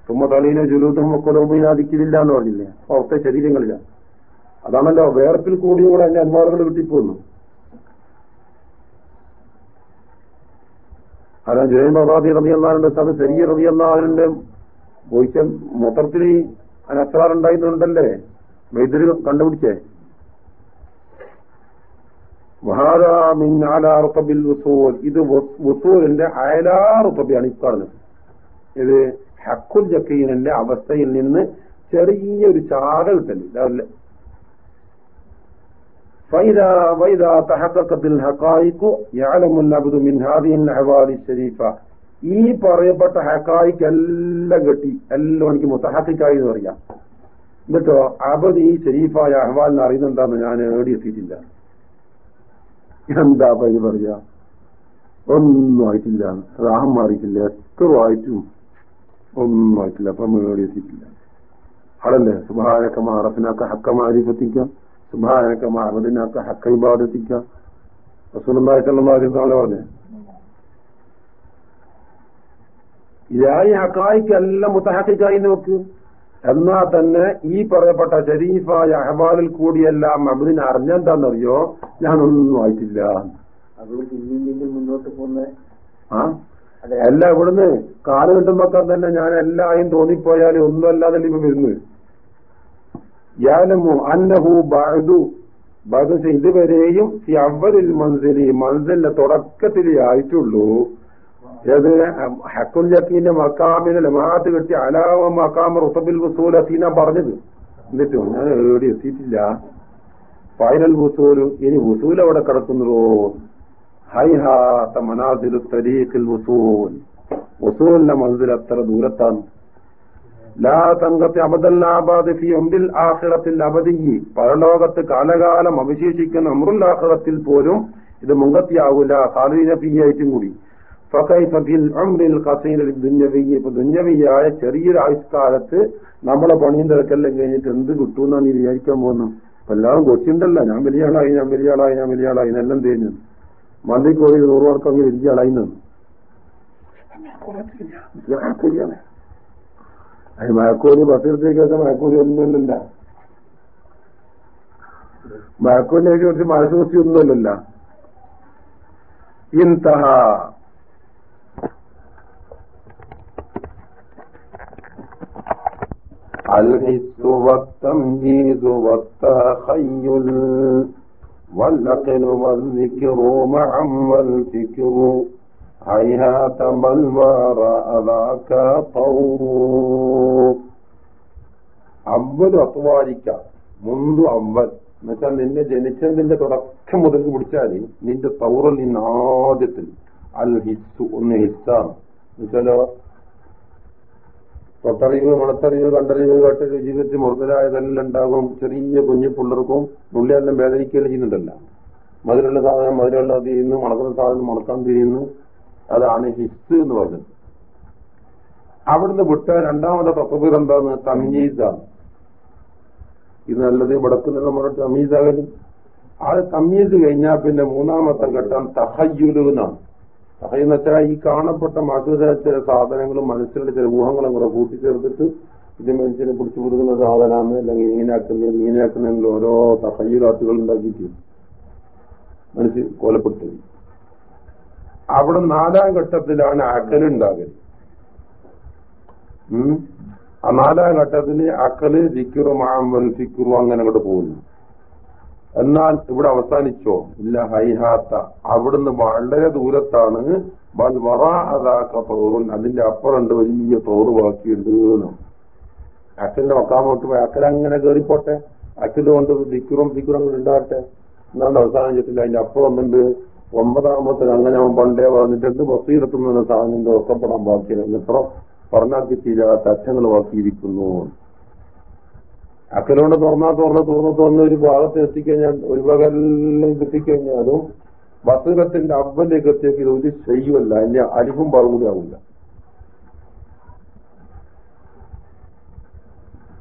തുമ്മ തലീനെ ജുലൂതും കൊലോമീനാദിക്കില്ല എന്ന് പറഞ്ഞില്ലേ? പുറത്തെ ശരീരങ്ങളില്ല. അതാണല്ലോ വേർപ്പിൽ കൂടിയും കൂടെ അതിന്റെ അന്മാറുകൾ കിട്ടിപ്പോന്നു അതാ ജുലൈൻ ബറാദി റബിയല്ലാറുണ്ട് അത് ശരീര റബിയല്ലാറിന്റെ പോയിച്ച മൊത്തത്തിൽ അനസ്രാറുണ്ടായിരുന്നുണ്ടല്ലേ വൈദ്യുതി കണ്ടുപിടിച്ചേ വഹാദാമിൻ വസൂൽ ഇത് വസൂലിന്റെ അയലാറുത്തബിയാണ് ഇക്കാണുന്നത് ഇത് ഹക്കുൽ ജക്കീനന്റെ അവസ്ഥയിൽ നിന്ന് ചെറിയൊരു ചാട കിട്ടല് فإذا وإذا تحققت الحقائق يعلم العبد من هذه الأحوال الشريفة ഈ പറയപ്പെട്ട ഹക്കായിക്ക് എല്ലാം കെട്ടി എല്ലാം എനിക്ക് മുത്തഹക്കായി എന്ന് പറയാം. എന്നിട്ടോ അബദ് ഈ ഷെരീഫായ അഹ്വാലിനെ അറിയുന്നുണ്ടെന്ന് ഞാൻ ഏടി എത്തിയിട്ടില്ല. എന്താ പനി പറയാ? ഒന്നും ആയിട്ടില്ല. റാഹം മാറിയിട്ടില്ല. എത്ര ആയിട്ടും ഒന്നും ആയിട്ടില്ല. അപ്പൊ മേടി എത്തിയിട്ടില്ല. അതല്ലേ സുബാനക്ക മാറഫിനാക്ക ഹക്ക മാരിഫത്തിക്ക സുബാനക്ക മാറതിനാക്ക ഹക്ക ഇബാദത്തിക്ക. റസൂലുള്ളാഹിത്തല്ലാഹു അലൈഹി വസല്ലം പറഞ്ഞേ ഇതായി ഹക്കായിക്കെല്ലാം മുത്തഹക്കിക്കായി നോക്ക്. എന്നാ തന്നെ ഈ പറയപ്പെട്ട ഷരീഫായ അഹബാലിൽ കൂടിയെല്ലാം അബിദിനെ അറിഞ്ഞെന്താണെന്നറിയോ ഞാനൊന്നും ആയിട്ടില്ല. മുന്നോട്ട് പോകുന്ന ആ? അല്ല ഇവിടുന്ന് കാൽ കിട്ടുമ്പോ തന്നെ ഞാൻ എല്ലായും തോന്നിപ്പോയാലും ഒന്നും അല്ലാതെ ഇപ്പൊ വരുന്നു യാലമു അന്നഹു ബഅദു. ബഅദു ഇതുവരെയും ഈ അവരിൽ മൻസിലി മൻസിലിന്റെ തുടക്കത്തിലേ ആയിട്ടുള്ളൂ. ഹക്കുൽ യക്കീന്റെ മക്കാമിന് ലമാത്ത് കിട്ടി അലാവ മക്കാമ റുസബിൽ വസൂൽ അസീന പറഞ്ഞത്. എന്നിട്ട് ഞാൻ എവിടെ എത്തിയിട്ടില്ല. ഫൈനൽ വസൂൽ ഇനി വസൂൽ അവിടെ കിടക്കുന്നുവോ ഹൈഹാത്ത മനാസിലു തരീഖിൽ വസൂൽ. വസൂലിന്റെ മൻസിൽ അത്ര ദൂരത്താണ്? ലാ തങ്കത്തെ അബദല്ലാബാദ് ഫി ഒമ്പിൽ ആഖിറത്തിൽ അബദിയി പരലോകത്ത് കാലകാലം അവശേഷിക്കുന്ന അമൃൽ ആഖിറത്തിൽ പോലും ഇത് മുങ്കത്തിയാവൂല സാലീന ആയിട്ടും കൂടി. ഇപ്പൊ ദുന്യവിയായ ചെറിയൊരു ആയുഷ്കാലത്ത് നമ്മളെ പണിയും തിരക്കെല്ലാം കഴിഞ്ഞിട്ട് എന്ത് കിട്ടുമെന്നാണ് നീ വിചാരിക്കാൻ പോകുന്നു അപ്പൊ എല്ലാവരും കൊച്ചിണ്ടല്ല. ഞാൻ വലിയ ആളായി ഞാൻ വലിയ ആളായി ഞാൻ വലിയ ആളായി എന്നെല്ലാം തേഞ്ഞു മന്ദിക്കോടി നൂറ് പേർക്കങ്ങ് വലിയ ആളായി നിന്നു ശരിയാണ് അത് മഴക്കോലി ബസ്സിലത്തേക്കൊക്കെ മഴക്കൂലി ഒന്നുമില്ല മഴക്കോലിനെ കുറിച്ച് മഴ ഒന്നുമില്ലല്ല ഇൻതഹ. الحس والتمييز والتخيل والعقل والذكر معا والفكر هيهات بل وراء ذاك طور അവല് അത്വാരിക്ക മുന്തു അവൽ എന്നുവെച്ചാൽ നിന്നെ ജനിച്ചതിന്റെ തുടക്കം മുതൽ പിടിച്ചാല് നിന്റെ തൗറൽ നിന്ന ആദ്യത്തിൽ അൽ ഹിസ്സു ഒന്ന് ഹിസ്സാണ് എന്നുവെച്ചാലോ തൊട്ടറിവ് മണത്തറിവ് കണ്ടറിവ് കേട്ടറിവ് ജീവിതത്തിൽ മുറുതലായതെല്ലാം ഉണ്ടാകും. ചെറിയ കുഞ്ഞു പിള്ളേർക്കും പുള്ളിയെല്ലാം വേദനിക്കുകയും ചെയ്യുന്നുണ്ടല്ല. മധുരമുള്ള സാധനം മധുരമുള്ള തിരിയുന്നു മണക്കുന്ന സാധനം മണക്കാൻ തിരിയുന്നു. അതാണ് ഹിസ് എന്ന് പറഞ്ഞത് അവിടുന്ന് വിട്ട രണ്ടാമത്തെ തത്വത്തിൽ എന്താന്ന്? തമീസാണ്. ഇത് നല്ലത് വടക്കുന്ന നമ്മുടെ തമീസാകലും. ആ തമീസ് കഴിഞ്ഞാൽ പിന്നെ മൂന്നാമത്തെ ഘട്ടം തഹയ്യുലു എന്നാണ് തഹയ്യെന്ന് വെച്ചാൽ ഈ കാണപ്പെട്ട മസൂദ ചില സാധനങ്ങളും മനസ്സിലുള്ള ചില ഊഹങ്ങളും കൂടെ കൂട്ടിച്ചേർത്തിട്ട് ഇത് മനുഷ്യനെ പിടിച്ചു പുതുക്കുന്ന സാധനമാണ്. അല്ലെങ്കിൽ ഇങ്ങനെയാക്കുന്നത് ഇങ്ങനെയാക്കുന്ന ഓരോ തഹയ്യൂരാത്തുകൾ ഉണ്ടാക്കിയിട്ട് മനസ്സിൽ കൊലപ്പെടുത്തുന്നത് അവിടെ നാലാം ഘട്ടത്തിലാണ് അക്കലുണ്ടാകൽ. ആ നാലാം ഘട്ടത്തിൽ അക്കൽ ഫിക്കുറു മാമ്പൽ ഫിക്കുറു അങ്ങനെ അങ്ങോട്ട് പോകുന്നു. എന്നാൽ ഇവിടെ അവസാനിച്ചോ? ഇല്ല ഹൈഹാത്ത. അവിടുന്ന് വളരെ ദൂരത്താണ്. ബൽ വറാഅതാക്ക തോറുൻ അതിന്റെ അപ്പുറണ്ട് വലിയ തോറ് ബാക്കിയുണ്ട് എന്ന് മക്കാൻ മക്കാമോട്ട് പോയി. അച്ഛൻ അങ്ങനെ കയറിപ്പോട്ടെ അച്ഛന്റെ കൊണ്ട് ദിക്കുറും ദിക്കുറും അങ്ങനെ ഉണ്ടാകട്ടെ എന്നാണ് ചെയ്തിട്ടില്ല അതിന്റെ അപ്പുറം ഒന്നുണ്ട് ഒമ്പതാമത്തിൽ അങ്ങനെ അവൻ പണ്ടേ പറഞ്ഞിട്ടുണ്ട്. ബസ്സിലെത്തുന്ന സാധനം ഒക്കപ്പെടാൻ ബാക്കിയില്ല എത്ര പറഞ്ഞാൽ കിട്ടിയില്ലാത്ത അച്ഛങ്ങൾ ബാക്കിയിരിക്കുന്നു. അക്കലോണ്ട് തുറന്നാ തുറന്ന് തുറന്ന് തുറന്ന് ഒരു ഭാഗത്ത് എത്തിക്കഴിഞ്ഞാൽ ഒരു പകലെല്ലാം കിട്ടിക്കഴിഞ്ഞാലും ബസുരത്തിന്റെ അവലേക്ക് എത്തിയൊക്കെ ഇത് ഒരു ചെയ്യുമല്ല അതിന്റെ അരിവും ഭാഗം കൂടി ആവില്ല.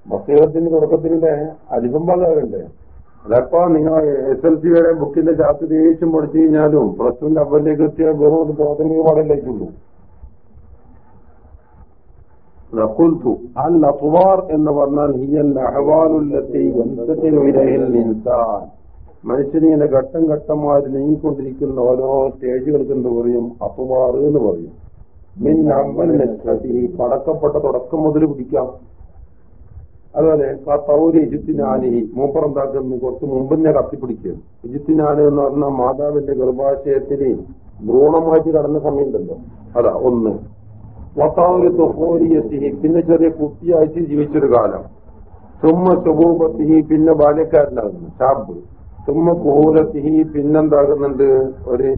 ബസീറത്തിന്റെ തുടക്കത്തിന്റെ അരിവും ഭാഗമാകണ്ടേ അതപ്പോ നിങ്ങൾ എസ് എൽ സിയുടെ ബുക്കിന്റെ ചാത്ത് ദേഷ്യം പഠിച്ചു കഴിഞ്ഞാലും പ്ലസ് ടുവിന്റെ അവലേക്ക് എത്തിയ വെറും ഒരു പ്രാഥമിക നഖുൽതു അൽ അത്വാർ എന്ന് പറഞ്ഞാൽ ഹിയൽ അഹ്വാലുല്ലത്തി യന്തഖിലു ഇലൈഹിൽ ഇൻസാൻ മനുഷ്യനിങ്ങനെ ഘട്ടം ഘട്ടമായി നീങ്ങിക്കൊണ്ടിരിക്കുന്ന ഓരോ സ്റ്റേജുകൾക്ക് എന്ത് പറയും? അപ്പുമാറ് എന്ന് പറയും. മിൻ നഷ്റതി പടക്കപ്പെട്ട തുടക്കം മുതൽ പിടിക്കാം. അതുപോലെ തൗരി ഇജിത്തിനാനി മൂപ്പറന്താക്കുന്നു കുറച്ച് മുമ്പന്നെ കത്തിപ്പിടിക്കും ഇജിത്തിനാനി എന്ന് പറഞ്ഞാൽ മാതാവിന്റെ ഗർഭാശയത്തിന് ഭ്രൂണമായിട്ട് കടന്ന സമയമുണ്ടല്ലോ. അതാ ഒന്ന്. തൊഹോരിയത്തിഹി പിന്നെ ചെറിയ കുട്ടിയായിട്ട് ജീവിച്ചൊരു കാലം. തുമ്മ സുബൂപത്തിഹി പിന്നെ ബാല്യക്കാരനാകുന്നു. ഷാബ്. തുമ്മ കുഹൂലത്തിഹി പിന്നെന്താകുന്നുണ്ട്? ഒരു